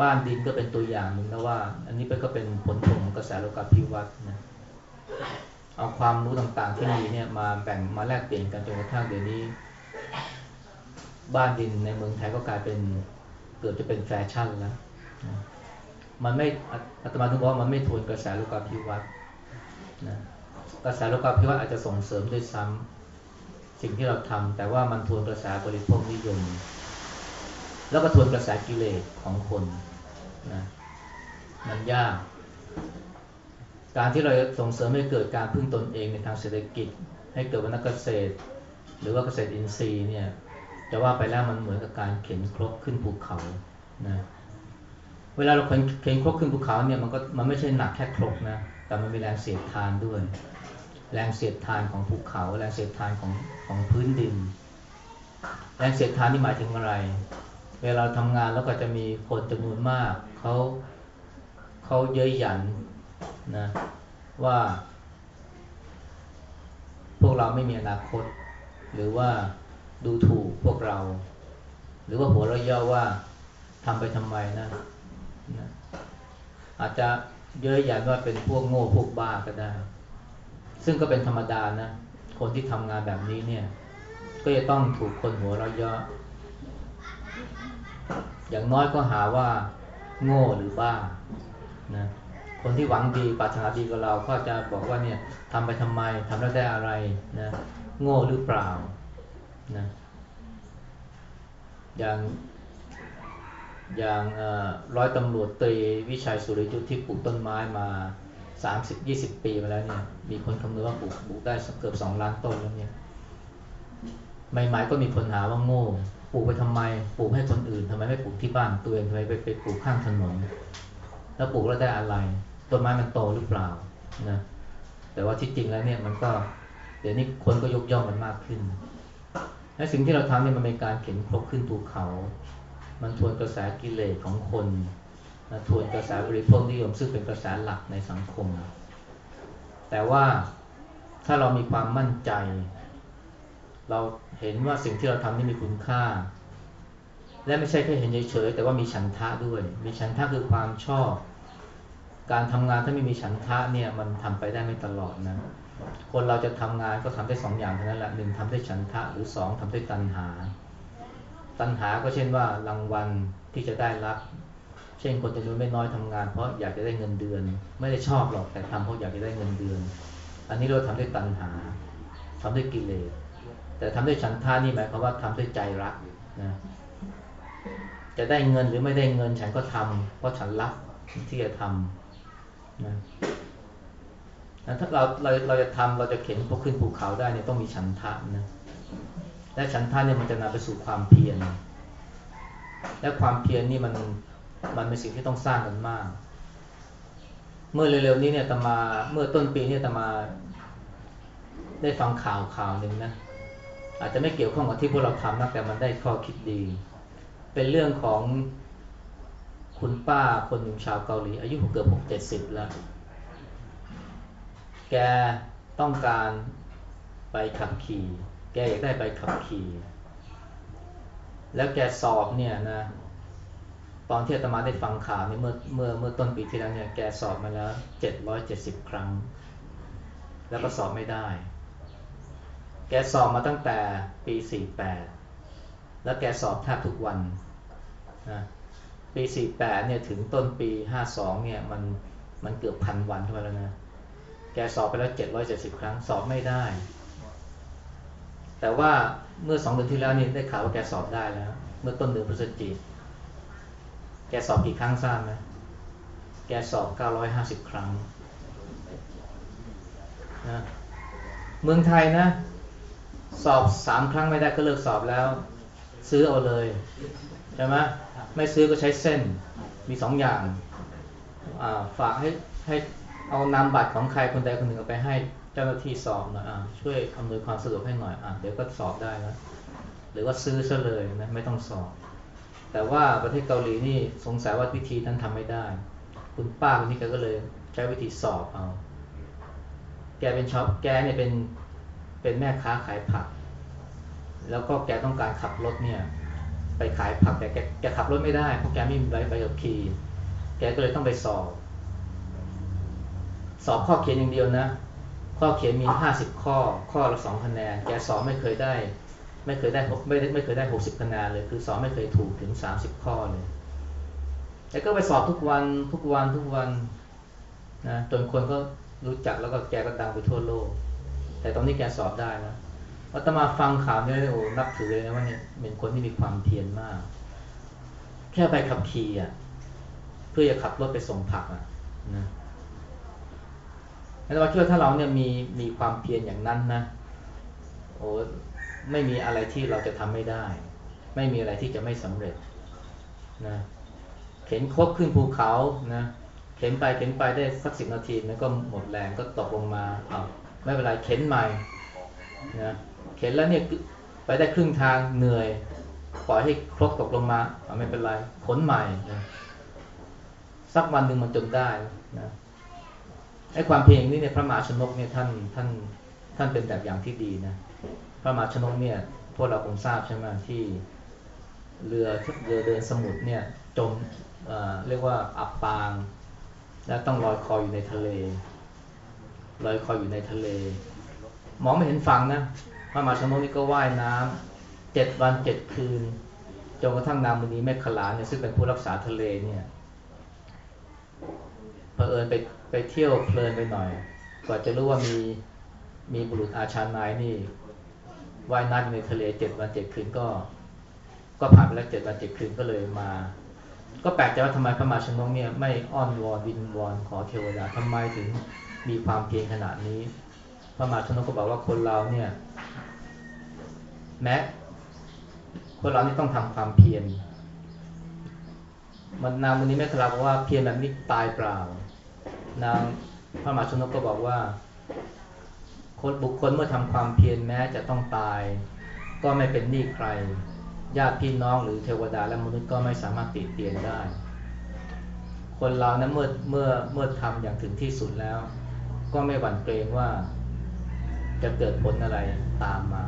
บ้านดินก็เป็นตัวอย่างหนึ่งนะว่า อันนี้ก็เป็นผลผลของกระแสโลกาภิวัตน์นะเอาความรู้ต่างๆที่มีเนี่ยมาแบ่งมาแลกเปลี่ยนกันจนกระทั่งเดี๋ยวนี้ บ้านดินในเมืองไทยก็กลายเป็นเกือบจะเป็นแฟชั่นแล้วมันไม่อาตมาถึงบอกว่ามันไม่ทวนกระแสโลกาภิวัตน์ นะกระแสโลกาภิวัตน์อาจจะส่งเสริมด้วยซ้ำสิ่งที่เราทำแต่ว่ามันทวนกระแสบริโภคนิยม แล้วก็ทวนกระแสกิเลสของคนนะมันยาก การที่เราส่งเสริมให้เกิดการพึ่งตนเองในทางเศรษฐกิจ ให้เกิดวรรณเกษตร หรือว่าเกษตรอินทรีย์เนี่ยจะว่าไปแล้วมันเหมือนกับการเข็นครกขึ้นภูเขานะเวลาเราเข็นครกขึ้นภูเขาเนี่ยมันก็มันไม่ใช่หนักแค่ครกนะ แต่มันมีแรงเสียดทานด้วย แรงเสียดทานของภูเขาแรงเสียดทานของของพื้นดิน แรงเสียดทานนี่หมายถึงอะไร เวลาทำงานแล้วก็จะมีคนจำนวนมากเขาเขาเย้ยหยันนะว่า พวกเราไม่มีอนาคต หรือว่าดูถูกพวกเรา หรือว่าหัวเราะย่อว่าทำไปทำไมนะนะอาจจะ เย้ยหยันว่าเป็นพวกโง่พวกบ้าก็ได้ ซึ่งก็เป็นธรรมดานะ คนที่ทำงานแบบนี้เนี่ย ก็จะต้องถูกคนหัวเราะเยาะอย่างน้อยก็หาว่า โง่หรือบ้านะคนที่หวังดีปรารถนาดีกับเราก็จะบอกว่าเนี่ยทำไปทำไมทำแล้วได้อะไรนะโง่หรือเปล่านะอย่าง อย่างร้อยตำรวจตรีวิชัยสุริยุทธ์ที่ปลูกต้นไม้มาสามสิบยี่สิบปีมาแล้วเนี่ย มีคนคำนวณว่าปลูกปลูกได้เกือบสองล้านต้นแล้วเนี่ยใหม่ๆก็มีคนหาว่าโง่ปลูกไปทำไมปลูกให้คนอื่นทำไมไม่ปลูกที่บ้านตัวเองทำไมไปไปปลูกข้างถนนแล้วปลูกแล้วได้อะไรต้นไม้มันโตหรือเปล่านะแต่ว่าที่จริงแล้วเนี่ยมันก็เดี๋ยวนี้คนก็ยกย่องมันมากขึ้นและสิ่งที่เราทำเนี่ยมันเป็นการเข็นครกขึ้นภูเขา มันทวนกระแสกิเลสของคนทวนกระแสบริโภคนิยมซึ่งเป็นกระแสหลักในสังคม แต่ว่าถ้าเรามีความมั่นใจ เราเห็นว่าสิ่งที่เราทำนี่มีคุณค่า และไม่ใช่แค่เห็นเฉยๆแต่ว่ามีฉันทะด้วย มีฉันทะคือความชอบ การทำงานถ้าไม่มีฉันทะเนี่ยมันทำไปได้ไม่ตลอดนะคนเราจะทำงานก็ทำได้สองอย่างเท่านั้นแหละหนึ่งทำได้ฉันทะหรือสองทำได้ตัณหา ตัณหาก็เช่นว่ารางวัลที่จะได้รับ เช่นคนจำนวนไม่น้อยทำงาน เพราะอยากจะได้เงินเดือน ไม่ได้ชอบหรอกแต่ทำเพราะอยากจะได้เงินเดือน อันนี้เราทำด้วยตัณหาทำด้วยกิเลสแต่ทำด้วยฉันทานี่หมายความว่าทำด้วยใจรักนะจะได้เงินหรือไม่ได้เงินฉันก็ทำเพราะฉันรักที่จะทำนะถ้าเราเราเราจะทำเราจะเข็นพวกขึ้นภูเขาได้เนี่ยต้องมีฉันทะนะ และฉันทะเนี่ยมันจะนำไปสู่ความเพียร และความเพียรนี่มันมันเป็นสิ่งที่ต้องสร้างกันมาก เมื่อเร็วๆนี้เนี่ยตมาเมื่อต้นปีเนี่ยตมาได้ฟังข่าวข่าวหนึ่งนะอาจจะไม่เกี่ยวข้องกับที่พวกเราทำนะแต่มันได้ข้อคิดดี เป็นเรื่องของคุณป้าคนหนึ่งชาวเกาหลี อายุเกือบหกเจ็ดสิบแล้ว แกต้องการไปขับขี่ แกอยากได้ไปขับขี่ แล้วแกสอบเนี่ยนะ ตอนที่อาตมาได้ฟังข่าวเนี่ยเมื่อเมื่อเมื่อต้นปีที่แล้วเนี่ยแกสอบมาแล้วเจ็ดร้อยเจ็ดสิบครั้ง แล้วก็สอบไม่ได้ แกสอบมาตั้งแต่ปีสี่แปดแล้วแกสอบแทบทุกวันนะปีสี่แปดเนี่ยถึงต้นปีห้าสองเนี่ยมันมันเกือบพันวันเข้าไปแล้วนะ แกสอบไปแล้วเจ็ดร้อยเจ็ดสิบครั้งสอบไม่ได้ แต่ว่าเมื่อสองเดือนที่แล้วนี่ได้ข่าวว่าแกสอบได้แล้ว เมื่อต้นเดือนพฤศจิกแกสอบกี่ครั้งทราบไหมแกสอบ 950 ครั้งนะเมืองไทยนะ สอบสามครั้งไม่ได้ก็เลิกสอบแล้ว ซื้อเอาเลยใช่ไหมไม่ซื้อก็ใช้เส้นมีสองอย่างฝากให้ให้เอานามบัตรของใครคนใดคนหนึ่งเอาไปให้ เจ้าหน้าที่สอบหน่อยช่วยอำนวยความสะดวกให้หน่อยอะเดี๋ยวก็สอบได้แล้วหรือว่าซื้อซะเลยนะไม่ต้องสอบ แต่ว่าประเทศเกาหลีนี่สงสัยว่าวิธีนั้นทำไม่ได้ คุณป้าคนนี้แกก็เลยใช้วิธีสอบเอา แกเป็นช็อปแกเนี่ยเป็นเป็นแม่ค้าขายผัก แล้วก็แกต้องการขับรถเนี่ยไปขายผักแต่แกแกขับรถไม่ได้เพราะแกไม่มีใบใบขับขี่แกก็เลยต้องไปสอบ สอบข้อเขียนอย่างเดียวนะ ข้อเขียนมีห้าสิบข้อ ข้อละสองคะแนน แกสอบไม่เคยได้ ไม่เคยได้ไม่ได้ไม่เคยได้หกสิบคะแนนเลย คือสอบไม่เคยถูกถึงสามสิบข้อเลย แต่ก็ไปสอบทุกวันทุกวันทุกวันนะจนคนก็รู้จักแล้วก็แกก็ดังไปทั่วโลก แต่ตอนนี้แกสอบได้นะวัตมาฟังข่าวนี้โอ้นับถือเลยนะว่าเนี่ยเป็นคนที่มีความเพียรมาก แค่ไปขับขี่อะ เพื่อจะขับรถไปส่งผักอะนะ แล้วเราคิดว่าถ้าเราเนี่ยมีมีความเพียรอย่างนั้นนะโอ้ไม่มีอะไรที่เราจะทำไม่ได้ ไม่มีอะไรที่จะไม่สำเร็จนะเข็นคบขึ้นภูเขานะเข็นไปเข็นไปได้สักสิบนาทีมันก็หมดแรงก็ตกลงมาเอาไม่เป็นไรเข็นใหม่นะเข็นแล้วเนี่ยไปได้ครึ่งทางเหนื่อย ปล่อยให้ครบตกลงมาเอาไม่เป็นไรขนใหม่นะสักวันหนึ่งมันจนได้นะ ไอ้ความเพียรนี้เนี่ยพระมหาชนกเนี่ยท่านท่านท่านเป็นแบบอย่างที่ดีนะพระมหาชนกเนี่ยพวกเราคงทราบใช่ไหมที่เรือเรือเดินสมุทรเนี่ยจมเเรียกว่าอับปาง และต้องลอยคออยู่ในทะเลลอยคออยู่ในทะเล มองไม่เห็นฝั่งนะพระมหาชนกนี่ก็ว่ายน้ำเจ็ดวันเจ็ดคืนจนกระทั่งนางมณีแม่ขลาเนี่ยซึ่งเป็นผู้รักษาทะเลเนี่ย เผอิญไปไปเที่ยวเพลินไปหน่อยกว่าจะรู้ว่ามีมีบุรุษอาชานายนี่ว่ายน้ำในทะเลเจ็ดวันเจ็ดคืนก็ ก็ผ่านไปแล้วเจ็ดวันเจ็ดคืนก็เลยมา ก็แปลกใจว่าทำไมพระมาชนกเนี่ยไม่อ้อนวอนวินวอนขอเทวดาทำไมถึงมีความเพียรขนาดนี้ พระมาชนกก็บอกว่าคนเราเนี่ย แม้คนเรานี่ต้องทำความเพียรมันนางวันนี้แม่คลาบอกว่าเพียรแบบนี้ตายเปล่า นางพระมหาชนกก็บอกว่าคนบุคคลเมื่อทำความเพียรแม้จะต้องตาย ก็ไม่เป็นหนี้ใคร ญาติพี่น้องหรือเทวดาและมนุษย์ก็ไม่สามารถติดเตียนได้ คนเรานะเมื่อเมื่อเมื่อทำอย่างถึงที่สุดแล้ว ก็ไม่หวั่นเกรงว่าจะเกิดผลอะไรตามมา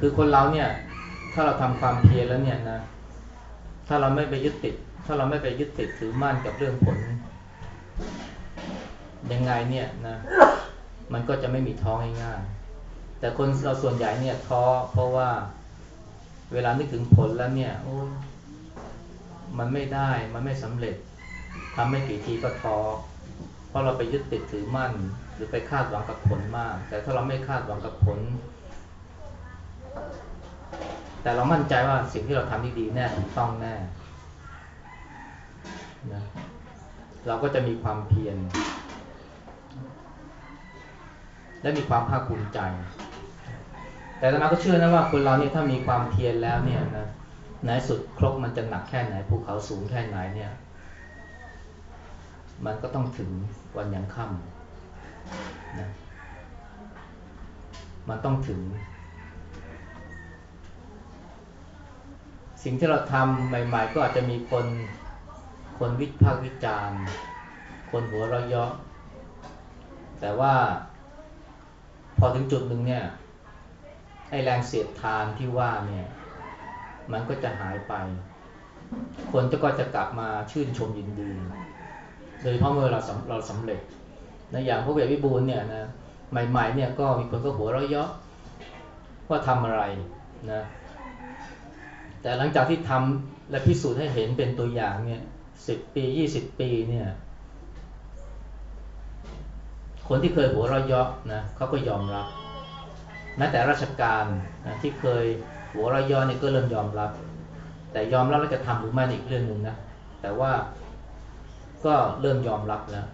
คือคนเราเนี่ย ถ้าเราทำความเพียรแล้วเนี่ยนะ ถ้าเราไม่ไปยึดติด ถ้าเราไม่ไปยึดติดถือมั่นกับเรื่องผล ยังไงเนี่ยนะมันก็จะไม่มีท้องง่ายๆแต่คนเราส่วนใหญ่เนี่ยท้อเพราะว่าเวลานึกถึงผลแล้วเนี่ยโอ้มันไม่ได้มันไม่สำเร็จทำไม่กี่ทีก็ท้อเพราะเราไปยึดติดถือมั่น หรือไปคาดหวังกับผลมาก แต่ถ้าเราไม่คาดหวังกับผล แต่เรามั่นใจว่าสิ่งที่เราทำดีแน่ถูกต้องแน่ นะเราก็จะมีความเพียรและมีความภาคภูมิใจ แต่ตมาก็เชื่อนะว่าคนเราเนี่ยถ้ามีความเพียรแล้วเนี่ยนะในสุดครกมันจะหนักแค่ไหนภูเขาสูงแค่ไหนเนี่ย มันก็ต้องถึงวันยังค่ำนะมันต้องถึง สิ่งที่เราทำใหม่ ๆ ก็อาจจะมีคน คนวิพากษ์วิจารณ์ คนหัวเราะเยาะแต่ว่าพอถึงจุดหนึ่งเนี่ยไอแรงเสียดทานที่ว่าเนี่ย มันก็จะหายไป คนก็จะกลับมาชื่นชมยินดี โดยเฉพาะเมื่อเราเราสำเร็จในอย่างพวกเบียวิบูลเนี่ยนะใหม่ๆเนี่ยก็มีคนก็หัวเราะเยาะว่าทำอะไรนะแต่หลังจากที่ทำและพิสูจน์ให้เห็นเป็นตัวอย่างเนี่ย สิบปียี่สิบปีเนี่ย คนที่เคยหัวเราะเยาะนะเขาก็ยอมรับแม้แต่ราชการนะที่เคยหัวเราะย่อนี่ก็เริ่มยอมรับ แต่ยอมรับแล้วจะทำหรือไม่อีกเรื่องหนึ่งนะแต่ว่าก็เริ่มยอมรับแล้ว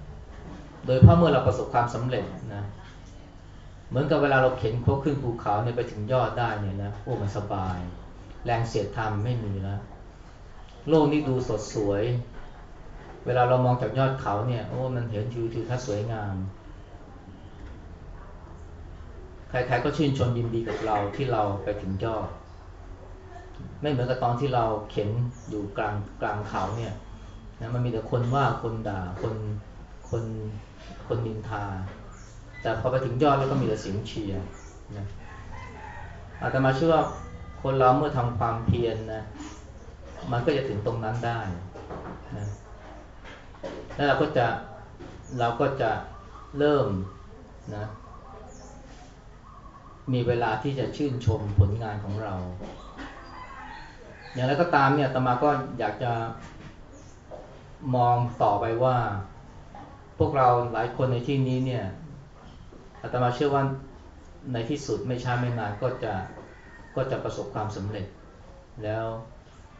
โดยเพราะเมื่อเราประสบความสำเร็จนะเหมือนกับเวลาเราเข็นโคขึ้นภูเขาเนี่ยไปถึงยอดได้เนี่ยนะโอ้มันสบาย แรงเสียดทานไม่มีแล้วโลกนี้ดูสดสวย เวลาเรามองจากยอดเขาเนี่ยโอ้มันเห็นทิวทิวทัศน์สวยงาม ใครๆก็ชื่นชมยินดีกับเราที่เราไปถึงยอด ไม่เหมือนกับตอนที่เราเข็นอยู่กลางกลางเขาเนี่ยนะมันมีแต่คนว่าคนด่าคนคนคนนินทา แต่พอไปถึงยอดแล้วก็มีแต่เสียงเชียร์นะอาตมาเชื่อว่าคนเราเมื่อทำความเพียรนนะมันก็จะถึงตรงนั้นได้นะ แล้วเราก็จะเราก็จะเริ่มนะมีเวลาที่จะชื่นชมผลงานของเรา อย่างไรก็ตามเนี่ยตมาก็อยากจะมองต่อไปว่า พวกเราหลายคนในที่นี้เนี่ยอาตมาเชื่อว่าในที่สุดไม่ช้าไม่นานก็จะก็จะประสบความสำเร็จ แล้ว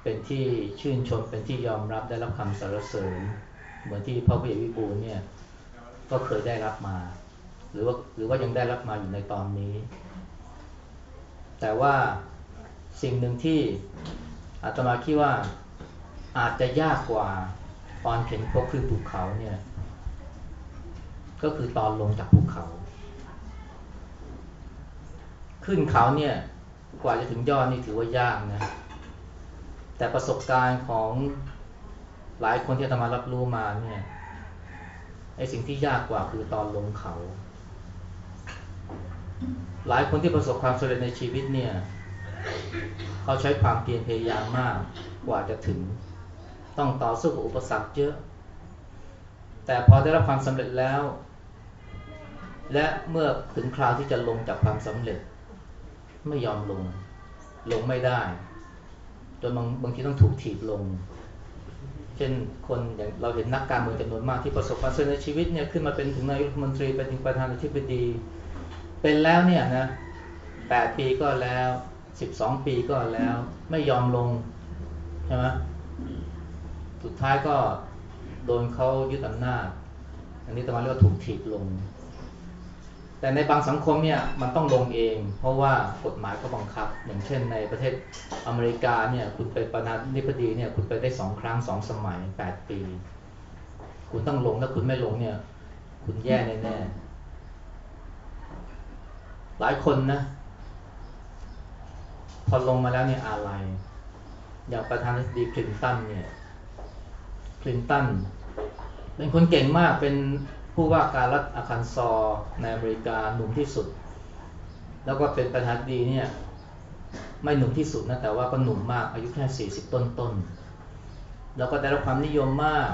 เป็นที่ชื่นชมเป็นที่ยอมรับได้รับคำสรรเสริญ เหมือนที่พระพุทธวิบูลเนี่ยก็เคยได้รับมา หรือว่าหรือว่ายังได้รับมาอยู่ในตอนนี้ แต่ว่าสิ่งหนึ่งที่อาตมาคิดว่าอาจจะยากกว่าตอนเข็นพกขึ้นภูเขาเนี่ยก็คือตอนลงจากภูเขา ขึ้นเขาเนี่ยกว่าจะถึงยอดนี่ถือว่ายากนะแต่ประสบการณ์ของ หลายคนที่อาตมารับรู้มาเนี่ยไอสิ่งที่ยากกว่าคือตอนลงเขา หลายคนที่ประสบความสำเร็จในชีวิตเนี่ย เขาใช้ความเพียรพยายามมากกว่าจะถึง ต้องต่อสู้กับอุปสรรคเยอะ แต่พอได้รับความสำเร็จแล้ว และเมื่อถึงคราวที่จะลงจากความสำเร็จ ไม่ยอมลง ลงไม่ได้ จนบางบางทีต้องถูกถีบลง เช่นคนอย่างเราเห็นนักการเมืองจำนวนมากที่ประสบความสำเร็จในชีวิตเนี่ยขึ้นมาเป็นถึงนายกรัฐมนตรีเป็นถึงประธานาธิบดี เป็นแล้วเนี่ยนะแปดปีก็แล้วสิบสองปีก็แล้วไม่ยอมลงใช่ไหมสุดท้ายก็โดนเขายึดอำนาจ อันนี้ตะมาเรียกว่าถูกถีบลง แต่ในบางสังคมเนี่ยมันต้องลงเอง เพราะว่ากฎหมายก็บังคับ อย่างเช่นในประเทศอเมริกาเนี่ยคุณเป็นประธานาธิบดีเนี่ยคุณไปได้สองครั้งสองสมัยแปดปี คุณต้องลงถ้าคุณไม่ลงเนี่ย คุณแย่แน่ๆหลายคนนะพอลงมาแล้วเนี่ยอะไร อย่างประธานาธิบดีคลินตันเนี่ยคลินตันเป็นคนเก่งมากเป็น ผู้ว่าการรัฐอาคันซอในอเมริกาหนุ่มที่สุด แล้วก็เป็นประธานดีเนี่ยไม่หนุ่มที่สุดนะแต่ว่าก็หนุ่มมากอายุแค่สี่สิบต้นต้นแล้วก็ได้รับความนิยมมาก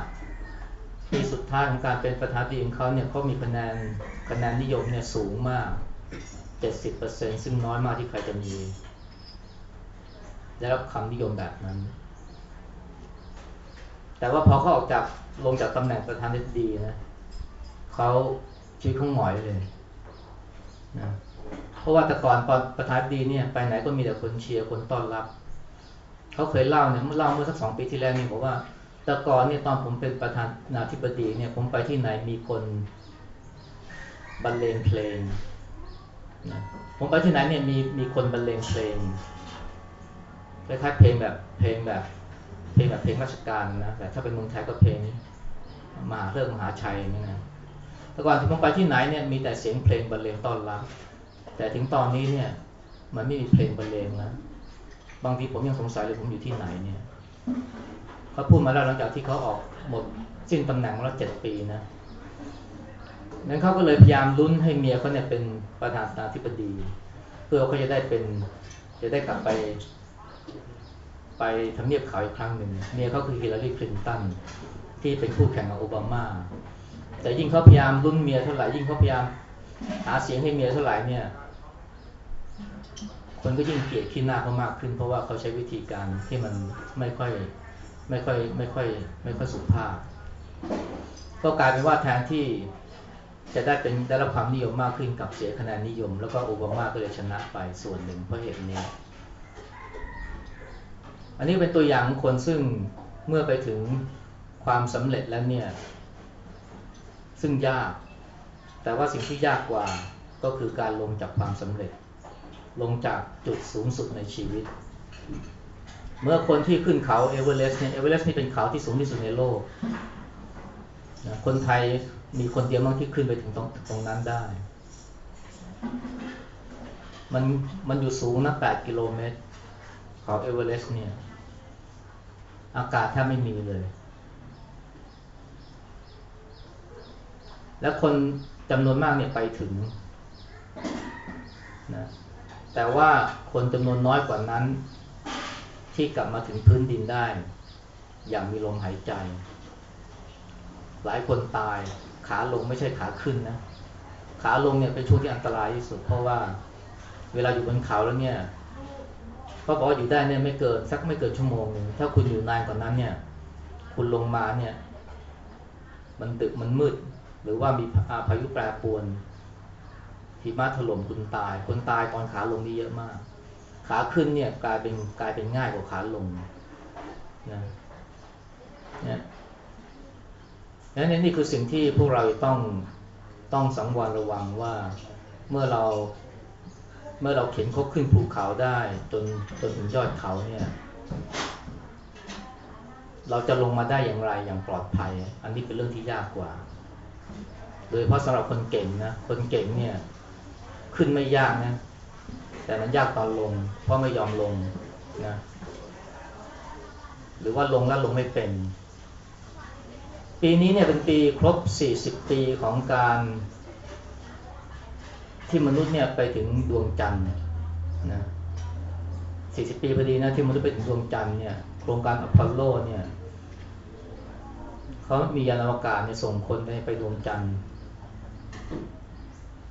ที่สุดท้ายของการเป็นประธานดีของเขาเนี่ยเขามีคะแนนคะแนนนิยมเนี่ยสูงมาก 70%ซึ่งน้อยมากที่ใครจะมี ได้รับคำนิยมแบบนั้น แต่ว่าพอเขาออกจากลงจากตำแหน่งประธานาธิบดีนะ เขาชีวิตเขาหงอยเลยนะเพราะว่าแต่ก่อนตอนประธานาธิบดีเนี่ยไปไหนก็มีแต่คนเชียร์คนต้อนรับ เขาเคยเล่าเนี่ยเมื่อเล่าเมื่อสักสองปีที่แล้วนี่บอกว่าแต่ก่อนเนี่ยตอนผมเป็นประธานาธิบดีเนี่ยผมไปที่ไหนมีคนบรรเลงเพลงนะผมไปที่ไหนเนี่ยมีมีคนบรรเลงเพลงคล้ายๆเพลงแบบเพลงแบบเพลงแบบเพลงราชการนะแต่ถ้าเป็นเมืองไทยก็เพลงมหาเรื่องมหาชัยนี่นะ แต่ก่อนที่ผมไปที่ไหนเนี่ยมีแต่เสียงเพลงบรรเลงต้อนรับ แต่ถึงตอนนี้เนี่ย มันไม่มีเพลงบรรเลงแล้วบางทีผมยังสงสัยเลยผมอยู่ที่ไหนเนี่ยเขาพูดมาแล้วหลังจากที่เขาออกหมดสิ้นตำแหน่งมาแล้วเจ็ดปีนะนั้นเขาก็เลยพยายามลุ้นให้เมียเขาเนี่ยเป็นประธานาธิบดี เพื่อเขาจะได้เป็นจะได้กลับไป ไปทำเนียบขาวอีกครั้งหนึ่งเมียเขาคือฮิลลารีคลินตันที่เป็นคู่แข่งกับโอบามา แต่ยิ่งเขาพยายามลุ้นเมียเท่าไหร่ยิ่งเขาพยายามหาเสียงให้เมียเท่าไหร่เนี่ย คนก็ยิ่งเกลียดขี้หน้าเขามากขึ้น เพราะว่าเขาใช้วิธีการที่มันไม่ค่อยไม่ค่อยไม่ค่อย ไม่ค่อยสุภาพ ก็กลายเป็นว่าแทนที่จะได้เป็นได้รับความนิยมมากขึ้นกับเสียคะแนนนิยม แล้วก็โอบามาก็เลยชนะไปส่วนหนึ่งเพราะเหตุนี้ อันนี้เป็นตัวอย่างของคนซึ่งเมื่อไปถึงความสำเร็จแล้วเนี่ย ซึ่งยาก แต่ว่าสิ่งที่ยากกว่าก็คือการลงจากความสำเร็จ ลงจากจุดสูงสุดในชีวิต เมื่อคนที่ขึ้นเขาเอเวอเรสต์เนี่ยเอเวอเรสต์นี่เป็นเขาที่สูงที่สุดในโลกนะคนไทยมีคนเดียวมั้งที่ขึ้นไปถึงตรงตรงนั้นได้ มันมันอยู่สูงนะ8กิโลเมตรเขาเอเวอเรสต์เนี่ย อากาศแทบไม่มีเลย แล้วคนจำนวนมากเนี่ยไปถึงนะแต่ว่าคนจำนวนน้อยกว่านั้น ที่กลับมาถึงพื้นดินได้ อย่างมีลมหายใจ หลายคนตายขาลงไม่ใช่ขาขึ้นนะ ขาลงเนี่ยเป็นช่วงที่อันตรายที่สุด เพราะว่าเวลาอยู่บนเขาแล้วเนี่ยเขาบอกว่าอยู่ได้เนี่ยไม่เกินสักไม่เกินชั่วโมงนึงถ้าคุณอยู่นานกว่านั้นเนี่ย คุณลงมาเนี่ย มันตึกมันมืด หรือว่ามีพายุแปรปรวนหิมะถล่มคุณตาย คนตายตอนขาลงนี่เยอะมาก ขาขึ้นเนี่ยกลายเป็นกลายเป็นง่ายกว่าขาลงนะนี่นั่นนี่คือสิ่งที่พวกเราต้องต้องสังวรระวังว่าเมื่อเราเมื่อเราเข็นเขาขึ้นภูเขาได้จนจนถึงยอดเขาเนี่ย เราจะลงมาได้อย่างไรอย่างปลอดภัย อันนี้เป็นเรื่องที่ยากกว่า โดยเพราะสำหรับคนเก่งนะ คนเก่งเนี่ย ขึ้นไม่ยากนะ แต่มันยากตอนลง เพราะไม่ยอมลงนะ หรือว่าลงแล้วลงไม่เป็น ปีนี้เนี่ยเป็นปีครบ 40 ปีของการที่มนุษย์เนี่ยไปถึงดวงจันทร์นะ40 ปีพอดีนะที่มนุษย์ไปถึงดวงจันทร์เนี่ย โครงการอพอลโลเนี่ยเขามียานอวกาศเนี่ยส่งคนไปไปดวงจันทร์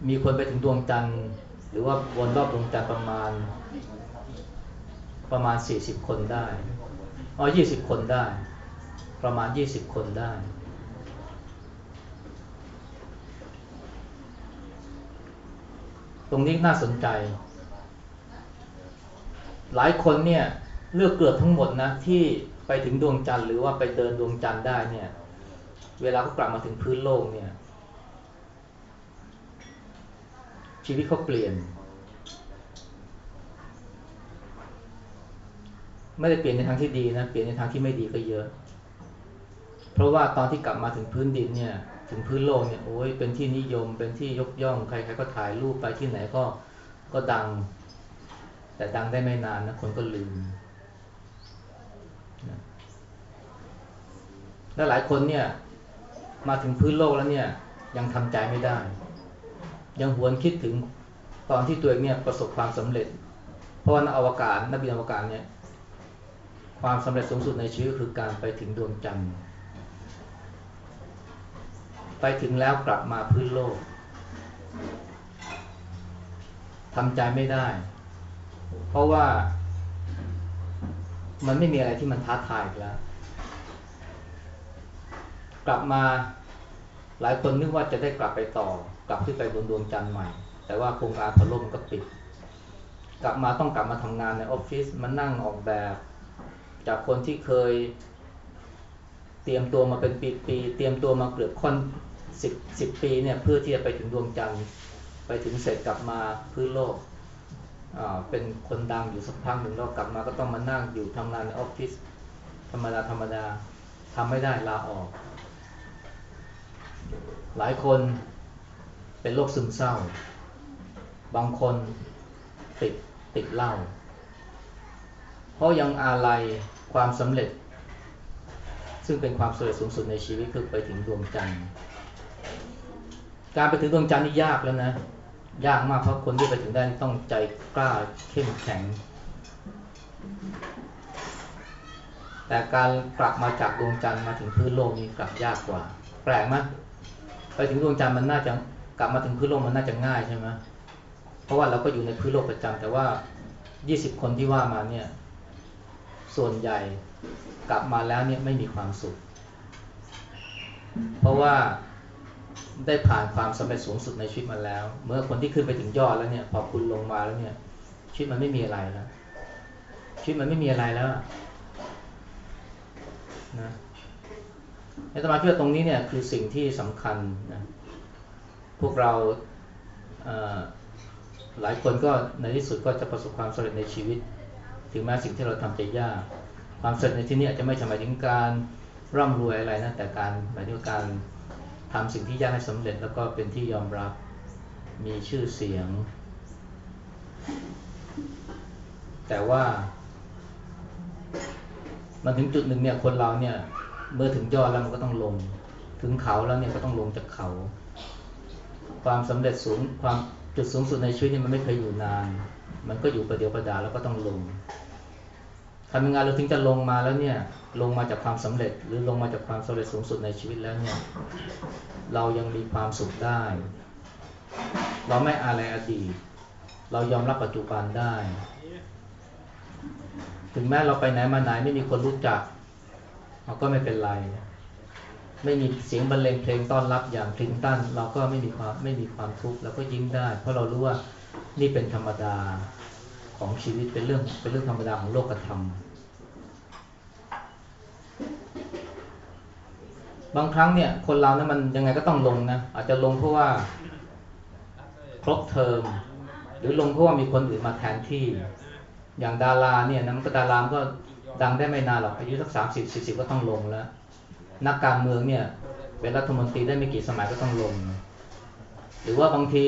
มีคนไปถึงดวงจันทร์หรือว่าวนรอบดวงจันทร์ประมาณ ประมาณ 40 คนได้อ๋อ20 คนได้ ประมาณ 20 คนได้ ตรงนี้น่าสนใจ หลายคนเนี่ยเลือกเกือบทั้งหมดนะที่ไปถึงดวงจันทร์หรือว่าไปเดินดวงจันทร์ได้เนี่ย เวลาเขากลับมาถึงพื้นโลกเนี่ย ชีวิตเขาเปลี่ยน ไม่ได้เปลี่ยนในทางที่ดีนะ เปลี่ยนในทางที่ไม่ดีก็เยอะ เพราะว่าตอนที่กลับมาถึงพื้นดินเนี่ย ถึงพื้นโลกเนี่ยโอ้ยเป็นที่นิยม เป็นที่ยกย่อง ใครๆก็ถ่ายรูปไปที่ไหนก็ก็ดัง แต่ดังได้ไม่นานนะคนก็ลืมและหลายคนเนี่ย มาถึงพื้นโลกแล้วเนี่ย ยังทำใจไม่ได้ ยังหวนคิดถึงตอนที่ตัวเองเนี่ยประสบความสำเร็จ เพราะว่านักอวกาศนักบินอวกาศเนี่ยความสำเร็จสูงสุดในชีวิตคือการไปถึงดวงจันทร์ไปถึงแล้วกลับมาพื้นโลกทำใจไม่ได้ เพราะว่ามันไม่มีอะไรที่มันท้าทายแล้ว กลับมาหลายคนนึกว่าจะได้กลับไปต่อ กลับขึ้นไปบนดวงจันทร์ใหม่ แต่ว่าโครงการพอลมก็ปิด กลับมาต้องกลับมาทำงานในออฟฟิศมานั่งออกแบบ จากคนที่เคย เตรียมตัวมาเป็นปีๆเตรียมตัวมาเกือบค่อนสิบสิบปีเนี่ยเพื่อที่จะไปถึงดวงจันทร์ไปถึงเสร็จกลับมาพื้นโลกเป็นคนดังอยู่สักพักหนึ่งแล้วกลับมาก็ต้องมานั่งอยู่ทำงานในออฟฟิศธรรมดาธรรมดาทำไม่ได้ลาออก หลายคน เป็นโรคซึมเศร้า บางคนติดติดเหล้าเพราะยังอาลัยความสำเร็จ ซึ่งเป็นความสำเร็จสูงสุดในชีวิตคือไปถึงดวงจันทร์การไปถึงดวงจันทร์นี่ยากแล้วนะ ยากมากเพราะคนที่ไปถึงได้ต้องใจกล้าเข้มแข็ง แต่การกลับมาจากดวงจันทร์มาถึงพื้นโลกนี่กลับยากกว่า แปลกไหมไปถึงดวงจันทร์มันน่าจะ ลับมาถึงพื้นโลกมันน่าจะง่ายใช่ไหมเพราะว่าเราก็อยู่ในพื้นโลกประจำแต่ว่า 20 คนที่ว่ามาเนี่ยส่วนใหญ่กลับมาแล้วเนี่ยไม่มีความสุข เพราะว่าได้ผ่านความสำเร็จสูงสุดในชีวิตมาแล้ว เมื่อคนที่ขึ้นไปถึงยอดแล้วเนี่ยพอคุณลงมาแล้วเนี่ยชีวิตมันไม่มีอะไรแล้วชีวิตมันไม่มีอะไรแล้วนะในตมาคิดว่าตรงนี้เนี่ยคือสิ่งที่สำคัญนะ พวกเราหลายคนก็ในที่สุดก็จะประสบความสำเร็จในชีวิต ถึงแม้สิ่งที่เราทำจะยาก ความสำเร็จในที่นี้อาจจะไม่ใช่หมายถึงการร่ำรวยอะไรนะแต่การหมายถึงการทำสิ่งที่ยากให้สำเร็จแล้วก็เป็นที่ยอมรับมีชื่อเสียง แต่ว่ามันถึงจุดหนึ่งเนี่ยคนเราเนี่ยเมื่อถึงยอดแล้วมันก็ต้องลง ถึงเขาแล้วเนี่ยก็ต้องลงจากเขา ความสำเร็จสูงความจุดสูงสุดในชีวิตนี่มันไม่เคยอยู่นาน มันก็อยู่ประเดี๋ยวประดาแล้วก็ต้องลงทำงไงเราถึงจะลงมาแล้วเนี่ยลงมาจากความสำเร็จ หรือลงมาจากความสำเร็จสูงสุดในชีวิตแล้วเนี่ยเรายังมีความสุขได้ เราไม่อะไรอดีตเรายอมรับปัจจุบันได้ ถึงแม้เราไปไหนมาไหนไม่มีคนรู้จักเราก็ไม่เป็นไร ไม่มีเสียงบรรเลงเพลงต้อนรับอย่างคลินตันเราก็ไม่มีความไม่มีความทุกข์เราก็ยิ้มได้ เพราะเรารู้ว่านี่เป็นธรรมดาของชีวิตเป็นเรื่องเป็นเรื่องธรรมดาของโลกธรรม บางครั้งเนี่ยคนเราเนี่ยมันยังไงก็ต้องลงนะอาจจะลงเพราะว่าครบเทอม หรือลงเพราะว่ามีคนอื่นมาแทนที่อย่างดาราเนี่ยนะมันก็ดารามก็ดังได้ไม่นานหรอกอายุสักสามสิบสี่สิบก็ต้องลงแล้ว นักการเมืองเนี่ยเป็นรัฐมนตรีได้ไม่กี่สมัยก็ต้องลง หรือว่าบางที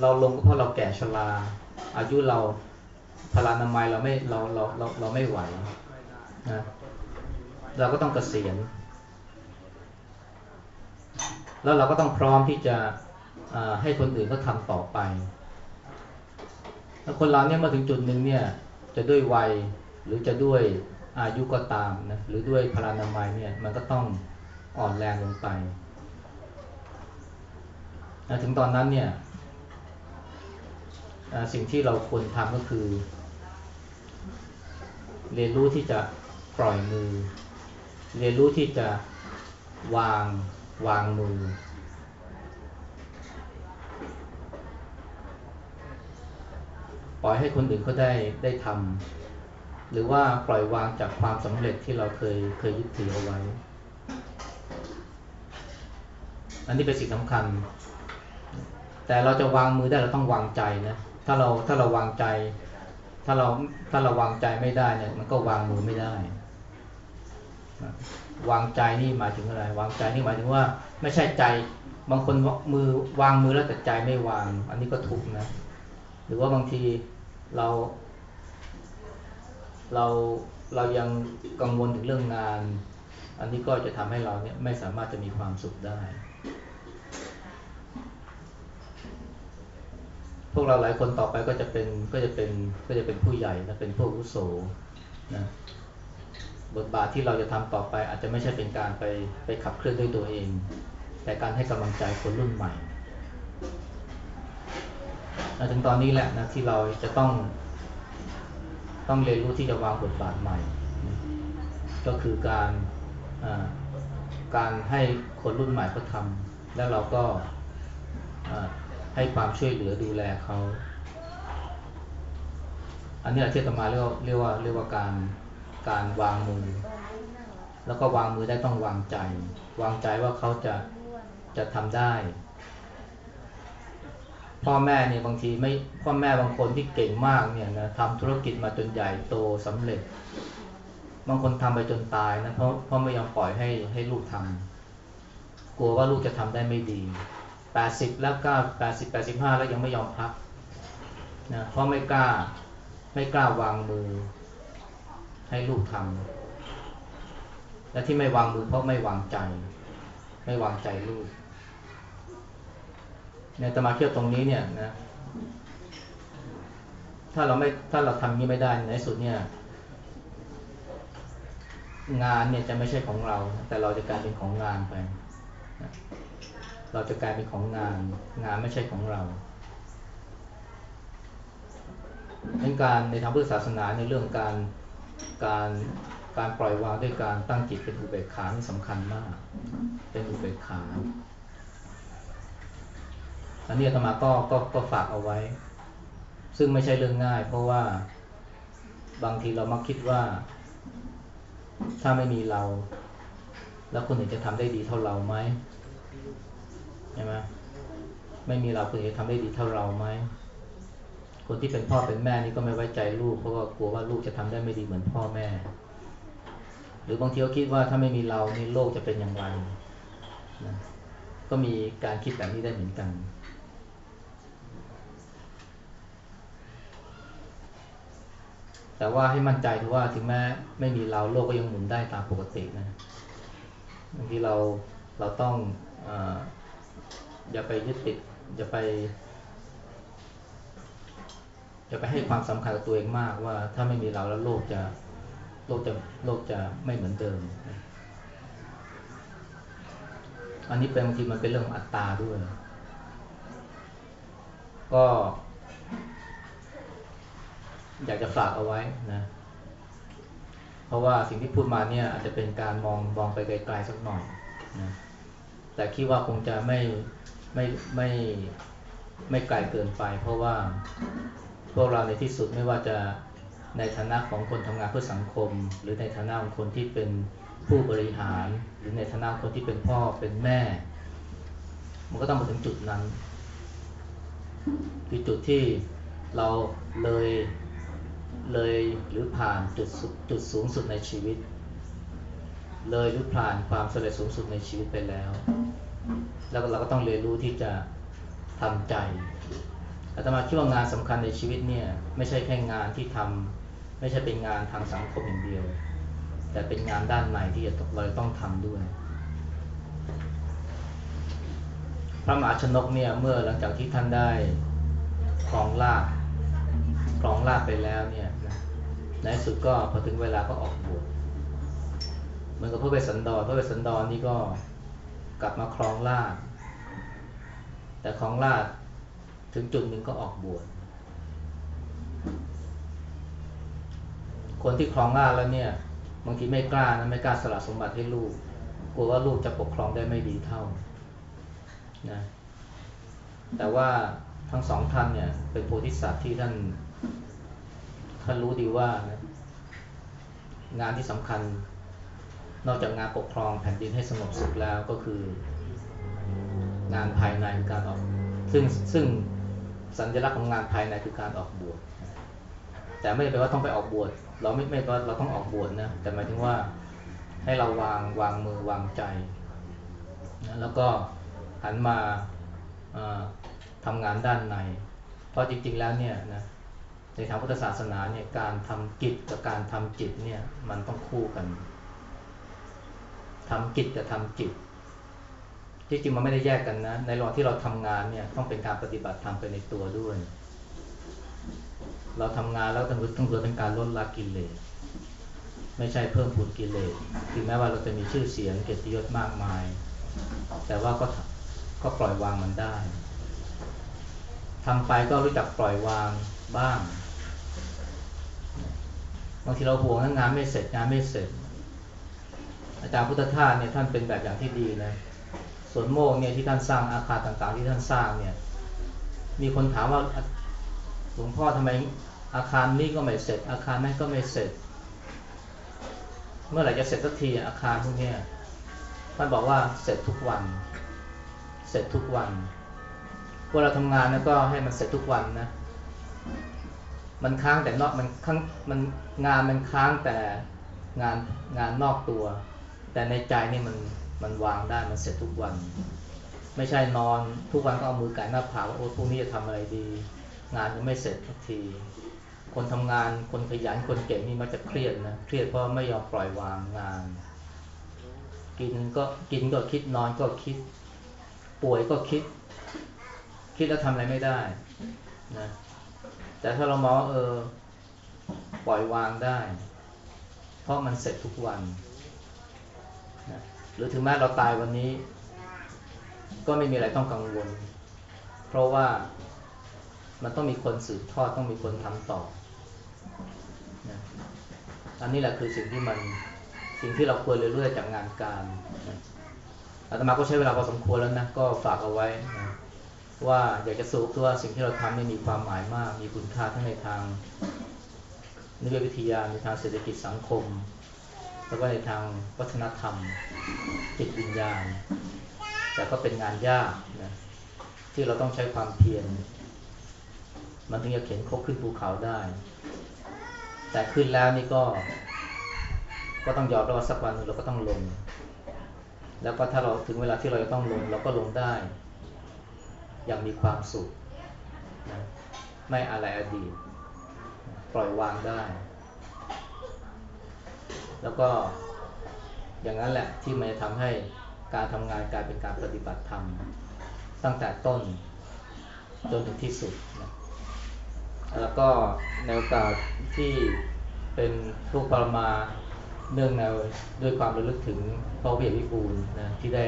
เราลงก็เพราะเราแก่ชราอายุเราพลานามัยเราไม่เราเราเราเราไม่ไหวนะเราก็ต้องเกษียณแล้วเราก็ต้องพร้อมที่จะให้คนอื่นเขาทำต่อไปแล้วคนเราเนี่ยมาถึงจุดหนึ่งเนี่ยจะด้วยวัยหรือจะด้วย อายุก็ตามนะหรือด้วยพลานามัยเนี่ยมันก็ต้องอ่อนแรงลงไปนะถึงตอนนั้นเนี่ยสิ่งที่เราควรทำก็คือ เรียนรู้ที่จะปล่อยมือ เรียนรู้ที่จะวางวางมือ ปล่อยให้คนอื่นเขาได้ได้ทำ หรือว่าปล่อยวางจากความสำเร็จที่เราเคยเคยยึดถือเอาไว้ อันนี้เป็นสิ่งสำคัญ แต่เราจะวางมือได้เราต้องวางใจนะ ถ้าเราถ้าเราวางใจ ถ้าเราถ้าเราวางใจไม่ได้เนี่ย มันก็วางมือไม่ได้ วางใจนี่หมายถึงอะไร วางใจนี่หมายถึงว่า ไม่ใช่ใจ บางคนมือวางมือแล้วแต่ใจไม่วาง อันนี้ก็ทุกนะ หรือว่าบางทีเรา เราเรายังกังวลถึงเรื่องงาน อันนี้ก็จะทำให้เราเนี่ยไม่สามารถจะมีความสุขได้ พวกเราหลายคนต่อไปก็จะเป็นก็จะเป็นก็จะเป็นผู้ใหญ่นะเป็นพวกอุโสนะบทบาทที่เราจะทำต่อไป อาจจะไม่ใช่เป็นการไปไปขับเคลื่อนด้วยตัวเอง แต่การให้กำลังใจคนรุ่นใหม่ถึงตอนนี้แหละนะที่เราจะต้อง ต้องเรียนรู้ที่จะวางบทบาทใหม่ ก็คือการการให้คนรุ่นใหม่เขาทำแล้วเราก็ให้ความช่วยเหลือดูแลเขา อันนี้ที่ตมาเรียกเรียกว่าเรียกว่าการการวางมือ แล้วก็วางมือได้ต้องวางใจ วางใจว่าเขาจะจะทำได้ พ่อแม่เนี่ยบางทีไม่พ่อแม่บางคนที่เก่งมากเนี่ยนะทำธุรกิจมาจนใหญ่โตสำเร็จ บางคนทำไปจนตายนะเพราะพราะไม่ยอมปล่อยให้ให้ลูกทำกลัวว่าลูกจะทำได้ไม่ดีแปดสิบแล้วก็แปดสิบแปดสิบห้าแล้วยังไม่ยอมพักนะเพราะไม่กล้าไม่กล้าวางมือ ให้ลูกทำและที่ไม่วางมือเพราะไม่วางใจ ไม่วางใจลูก เนี่ยตมาเชื่อตรงนี้เนี่ยนะ ถ้าเราไม่ถ้าเราทำนี้ไม่ได้ในสุดเนี่ย งานเนี่ยจะไม่ใช่ของเรา แต่เราจะกลายเป็นของงานไปเราจะกลายเป็นของงาน งานไม่ใช่ของเราเป็นการในทางพุทธศาสนาในเรื่องการการการปล่อยวางด้วยการตั้งจิตเป็นอุเบกขาที่สำคัญมาก เป็นอุเบกขา อันนี้ธรรมาก็ก็ก็ฝากเอาไว้ ซึ่งไม่ใช่เรื่องง่าย เพราะว่าบางทีเรามักคิดว่า ถ้าไม่มีเรา แล้วคนอื่นจะทำได้ดีเท่าเราไหมใช่ไหมไม่มีเราคนอื่นจะทำได้ดีเท่าเราไหมคนที่เป็นพ่อเป็นแม่นี่ก็ไม่ไว้ใจลูกเพราะว่ากลัวว่าลูกจะทำได้ไม่ดีเหมือนพ่อแม่ หรือบางทีก็คิดว่าถ้าไม่มีเรานี่โลกจะเป็นอย่างไรนะก็มีการคิดแบบนี้ได้เหมือนกัน แต่ว่าให้มั่นใจถือว่าถึงแม้ไม่มีเราโลกก็ยังหมุนได้ตามปกตินะบางทีเราเราต้องออย่าไปยึดติดอย่าไปจะไปให้ความสำคัญกับตัวเองมากว่าถ้าไม่มีเราแล้วโลกจะโลกจะโลกจะไม่เหมือนเดิม อันนี้เป็นบางทีมันเป็นเรื่องอัตตาด้วย ก็ อยากจะฝากเอาไว้นะเพราะว่าสิ่งที่พูดมาเนี่ยอาจจะเป็นการมองมองไปไกลๆสักหน่อยนะแต่คิดว่าคงจะไม่ไม่ไม่ไม่ไกลเกินไป เพราะว่าพวกเราในที่สุดไม่ว่าจะในฐานะของคนทำงานเพื่อสังคม หรือในฐานะของคนที่เป็นผู้บริหาร หรือในฐานะคนที่เป็นพ่อเป็นแม่ มันก็ต้องมาถึงจุดนั้นคือจุดที่เราเลย เลยหรือผ่านจุดจุดสูงสุดในชีวิต เลยหรือผ่านความสำเร็จสูงสุดในชีวิตไปแล้ว แล้วเราก็ต้องเรียนรู้ที่จะทำใจอาตมาคิดว่างานสำคัญในชีวิตเนี่ยไม่ใช่แค่งานที่ทำไม่ใช่เป็นงานทางสังคมอย่างเดียว แต่เป็นงานด้านในที่เราต้องทำด้วย พระมหาชนกเนี่ยเมื่อหลังจากที่ท่านได้ครองราชครองราชไปแล้วเนี่ย ในสุดก็พอถึงเวลาก็ออกบวชเหมือนกับพระเวสสันดรพระเวสสันดรนี่ก็กลับมาครองราชแต่ครองราชถึงจุดหนึ่งก็ออกบวชคนที่ครองราชแล้วเนี่ยบางทีไม่กล้านะไม่กล้าสละสมบัติให้ลูกกลัวว่าลูกจะปกครองได้ไม่ดีเท่านะแต่ว่าทั้งสองท่านเนี่ยเป็นโพธิสัตว์ที่ท่าน ท่านรู้ดีว่า งานที่สำคัญ นอกจากงานปกครองแผ่นดินให้สงบสุขแล้วก็คือ งานภายในการออก ซึ่งซึ่งสัญลักษณ์ของงานภายในคือการออกบวชแต่ไม่ได้แปลว่าต้องไปออกบวชเราไม่ไม่ว่าเราต้องออกบวชนะแต่หมายถึงว่าให้เราวางวางมือวางใจนะแล้วก็หันมาทำงานด้านใน เพราะจริงๆแล้วเนี่ยนะ ในทางพุทธศาสนาเนี่ยการทำกิจกับการทำจิตเนี่ยมันต้องคู่กันทำกิจกับทำจิตที่จริงมันไม่ได้แยกกันนะ ในระหว่างที่เราทำงานเนี่ยต้องเป็นการปฏิบัติธรรมไปในตัวด้วย เราทำงานแล้วต้องต้องเป็นการลดละกิเลสไม่ใช่เพิ่มพูนกิเลสถึงแม้ว่าเราจะมีชื่อเสียงเกียรติยศมากมาย แต่ว่าก็ก็ปล่อยวางมันได้ทำไปก็รู้จักปล่อยวางบ้างางทีเราห่วงงานไม่เสร็จงานไม่เสร็จ อาจารย์พุทธทาสเนี่ยท่านเป็นแบบอย่างที่ดีนะสวนโมกเนี่ยที่ท่านสร้างอาคารต่างๆ ที่ท่านสร้างเนี่ย มีคนถามว่าหลวงพ่อทำไมอาคารนี้ก็ไม่เสร็จ อาคารนั้นก็ไม่เสร็จ เมื่อไหร่จะเสร็จสักทีอาคารพวกนี้ท่านบอกว่าเสร็จทุกวัน เสร็จทุกวันเวลาทำงานแล้วก็ให้มันเสร็จทุกวันนะ มันค้างแต่นอกมันค้างมันงานมันค้างแต่งานงานนอกตัว แต่ในใจนี่มันมันวางได้มันเสร็จทุกวัน ไม่ใช่นอนทุกวันก็เอามือไก่หน้าผากว่าโอ้พรุ่งนี้จะทำอะไรดี งานยังไม่เสร็จสักที คนทำงานคนขยันคนเก่งนี่มักจะเครียดนะเครียดเพราะไม่ยอมปล่อยวางงาน กินก็กินก็คิดนอนก็คิด ป่วยก็คิด คิดแล้วทำอะไรไม่ได้นะ แต่ถ้าเรามองเออ ปล่อยวางได้ เพราะมันเสร็จทุกวันนะหรือถึงแม้เราตายวันนี้ ก็ไม่มีอะไรต้องกังวล เพราะว่ามันต้องมีคนสืบทอดต้องมีคนทำต่อนะอันนี้แหละคือสิ่งที่มันสิ่งที่เราควรเรียนรู้จากงานการอาตมาก็ใช้เวลาพอสมควรแล้วนะ ก็ฝากเอาไว้นะ ว่าอยากจะสรุปว่าสิ่งที่เราทำนี่มีความหมายมาก มีคุณค่าทั้งในทางนิเวศวิทยาในทางเศรษฐกิจสังคม แล้วก็ในทางวัฒนธรรม จิตวิญญาณ แต่ก็เป็นงานยากนะที่เราต้องใช้ความเพียรมันถึงจะเข็นคบขึ้นภูเขาได้ แต่ขึ้นแล้วนี่ก็ ก็ต้องยอมรับว่าสักวันหนึ่งเราก็ต้องลง แล้วก็ถ้าเราถึงเวลาที่เราจะต้องลง เราก็ลงได้ อย่างมีความสุขนะไม่อะไรอดีต ปล่อยวางได้ แล้วก็อย่างนั้นแหละที่มันจะทำให้การทำงานกลายเป็นการปฏิบัติธรรม ตั้งแต่ต้นจนถึงที่สุดนะแล้วก็ในโอกาสที่เป็นทุกปรมาเนื่องในด้วยความระลึกถึงพระเวียรวิบูลนะที่ได้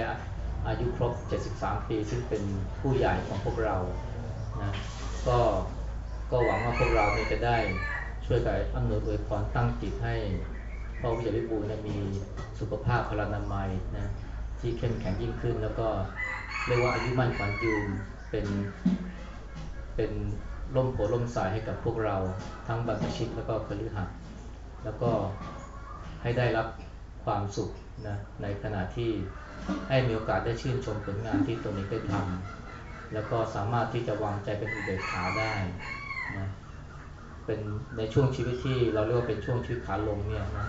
อายุครบ 73 ปี ซึ่งเป็นผู้ใหญ่ของพวกเรานะก็ก็หวังว่าพวกเราเนี่ยจะได้ช่วยกันอำนวยอวยพรตั้งจิตให้พระวิยรวิบูลย์เนี่ยมีสุขภาพพลานามัยนะที่เข้มแข็งยิ่งขึ้น แล้วก็เรียกว่าอายุมั่นขวัญยืนเป็นเป็นร่มโพล่มสายให้กับพวกเราทั้งบรรพชิตแล้วก็คฤหัสถ์แล้วก็ให้ได้รับความสุขนะในขณะที่ ให้มีโอกาสได้ชื่นชมผลงานที่ตนเองได้ทำแล้วก็สามารถที่จะวางใจเป็นอุเบกขาได้นะเป็นในช่วงชีวิตที่เราเรียกว่าเป็นช่วงชีวิตขาลงเนี่ยนะ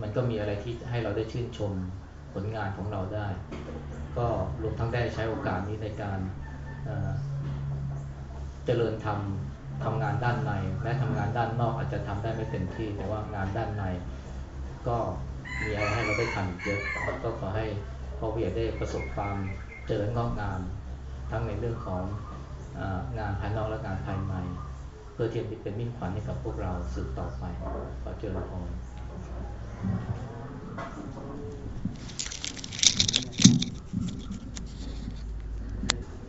มันก็มีอะไรที่ให้เราได้ชื่นชมผลงานของเราได้ ก็รวมทั้งได้ใช้โอกาสนี้ในการเจริญทำทำงานด้านใน และทำงานด้านนอกอาจจะทำได้ไม่เต็มที่ แต่ว่างานด้านใน ก็มีอะไรให้เราได้ทำเยอะก็ขอให้ พ่อเวียได้ประสบความเจริญงอกงาม ทั้งในเรื่องของอางานภายนอกและงานภายในเพื่อที่จะเป็นมิ่งขวัญให้กับพวกเราสืบต่อไปขอเจริญพร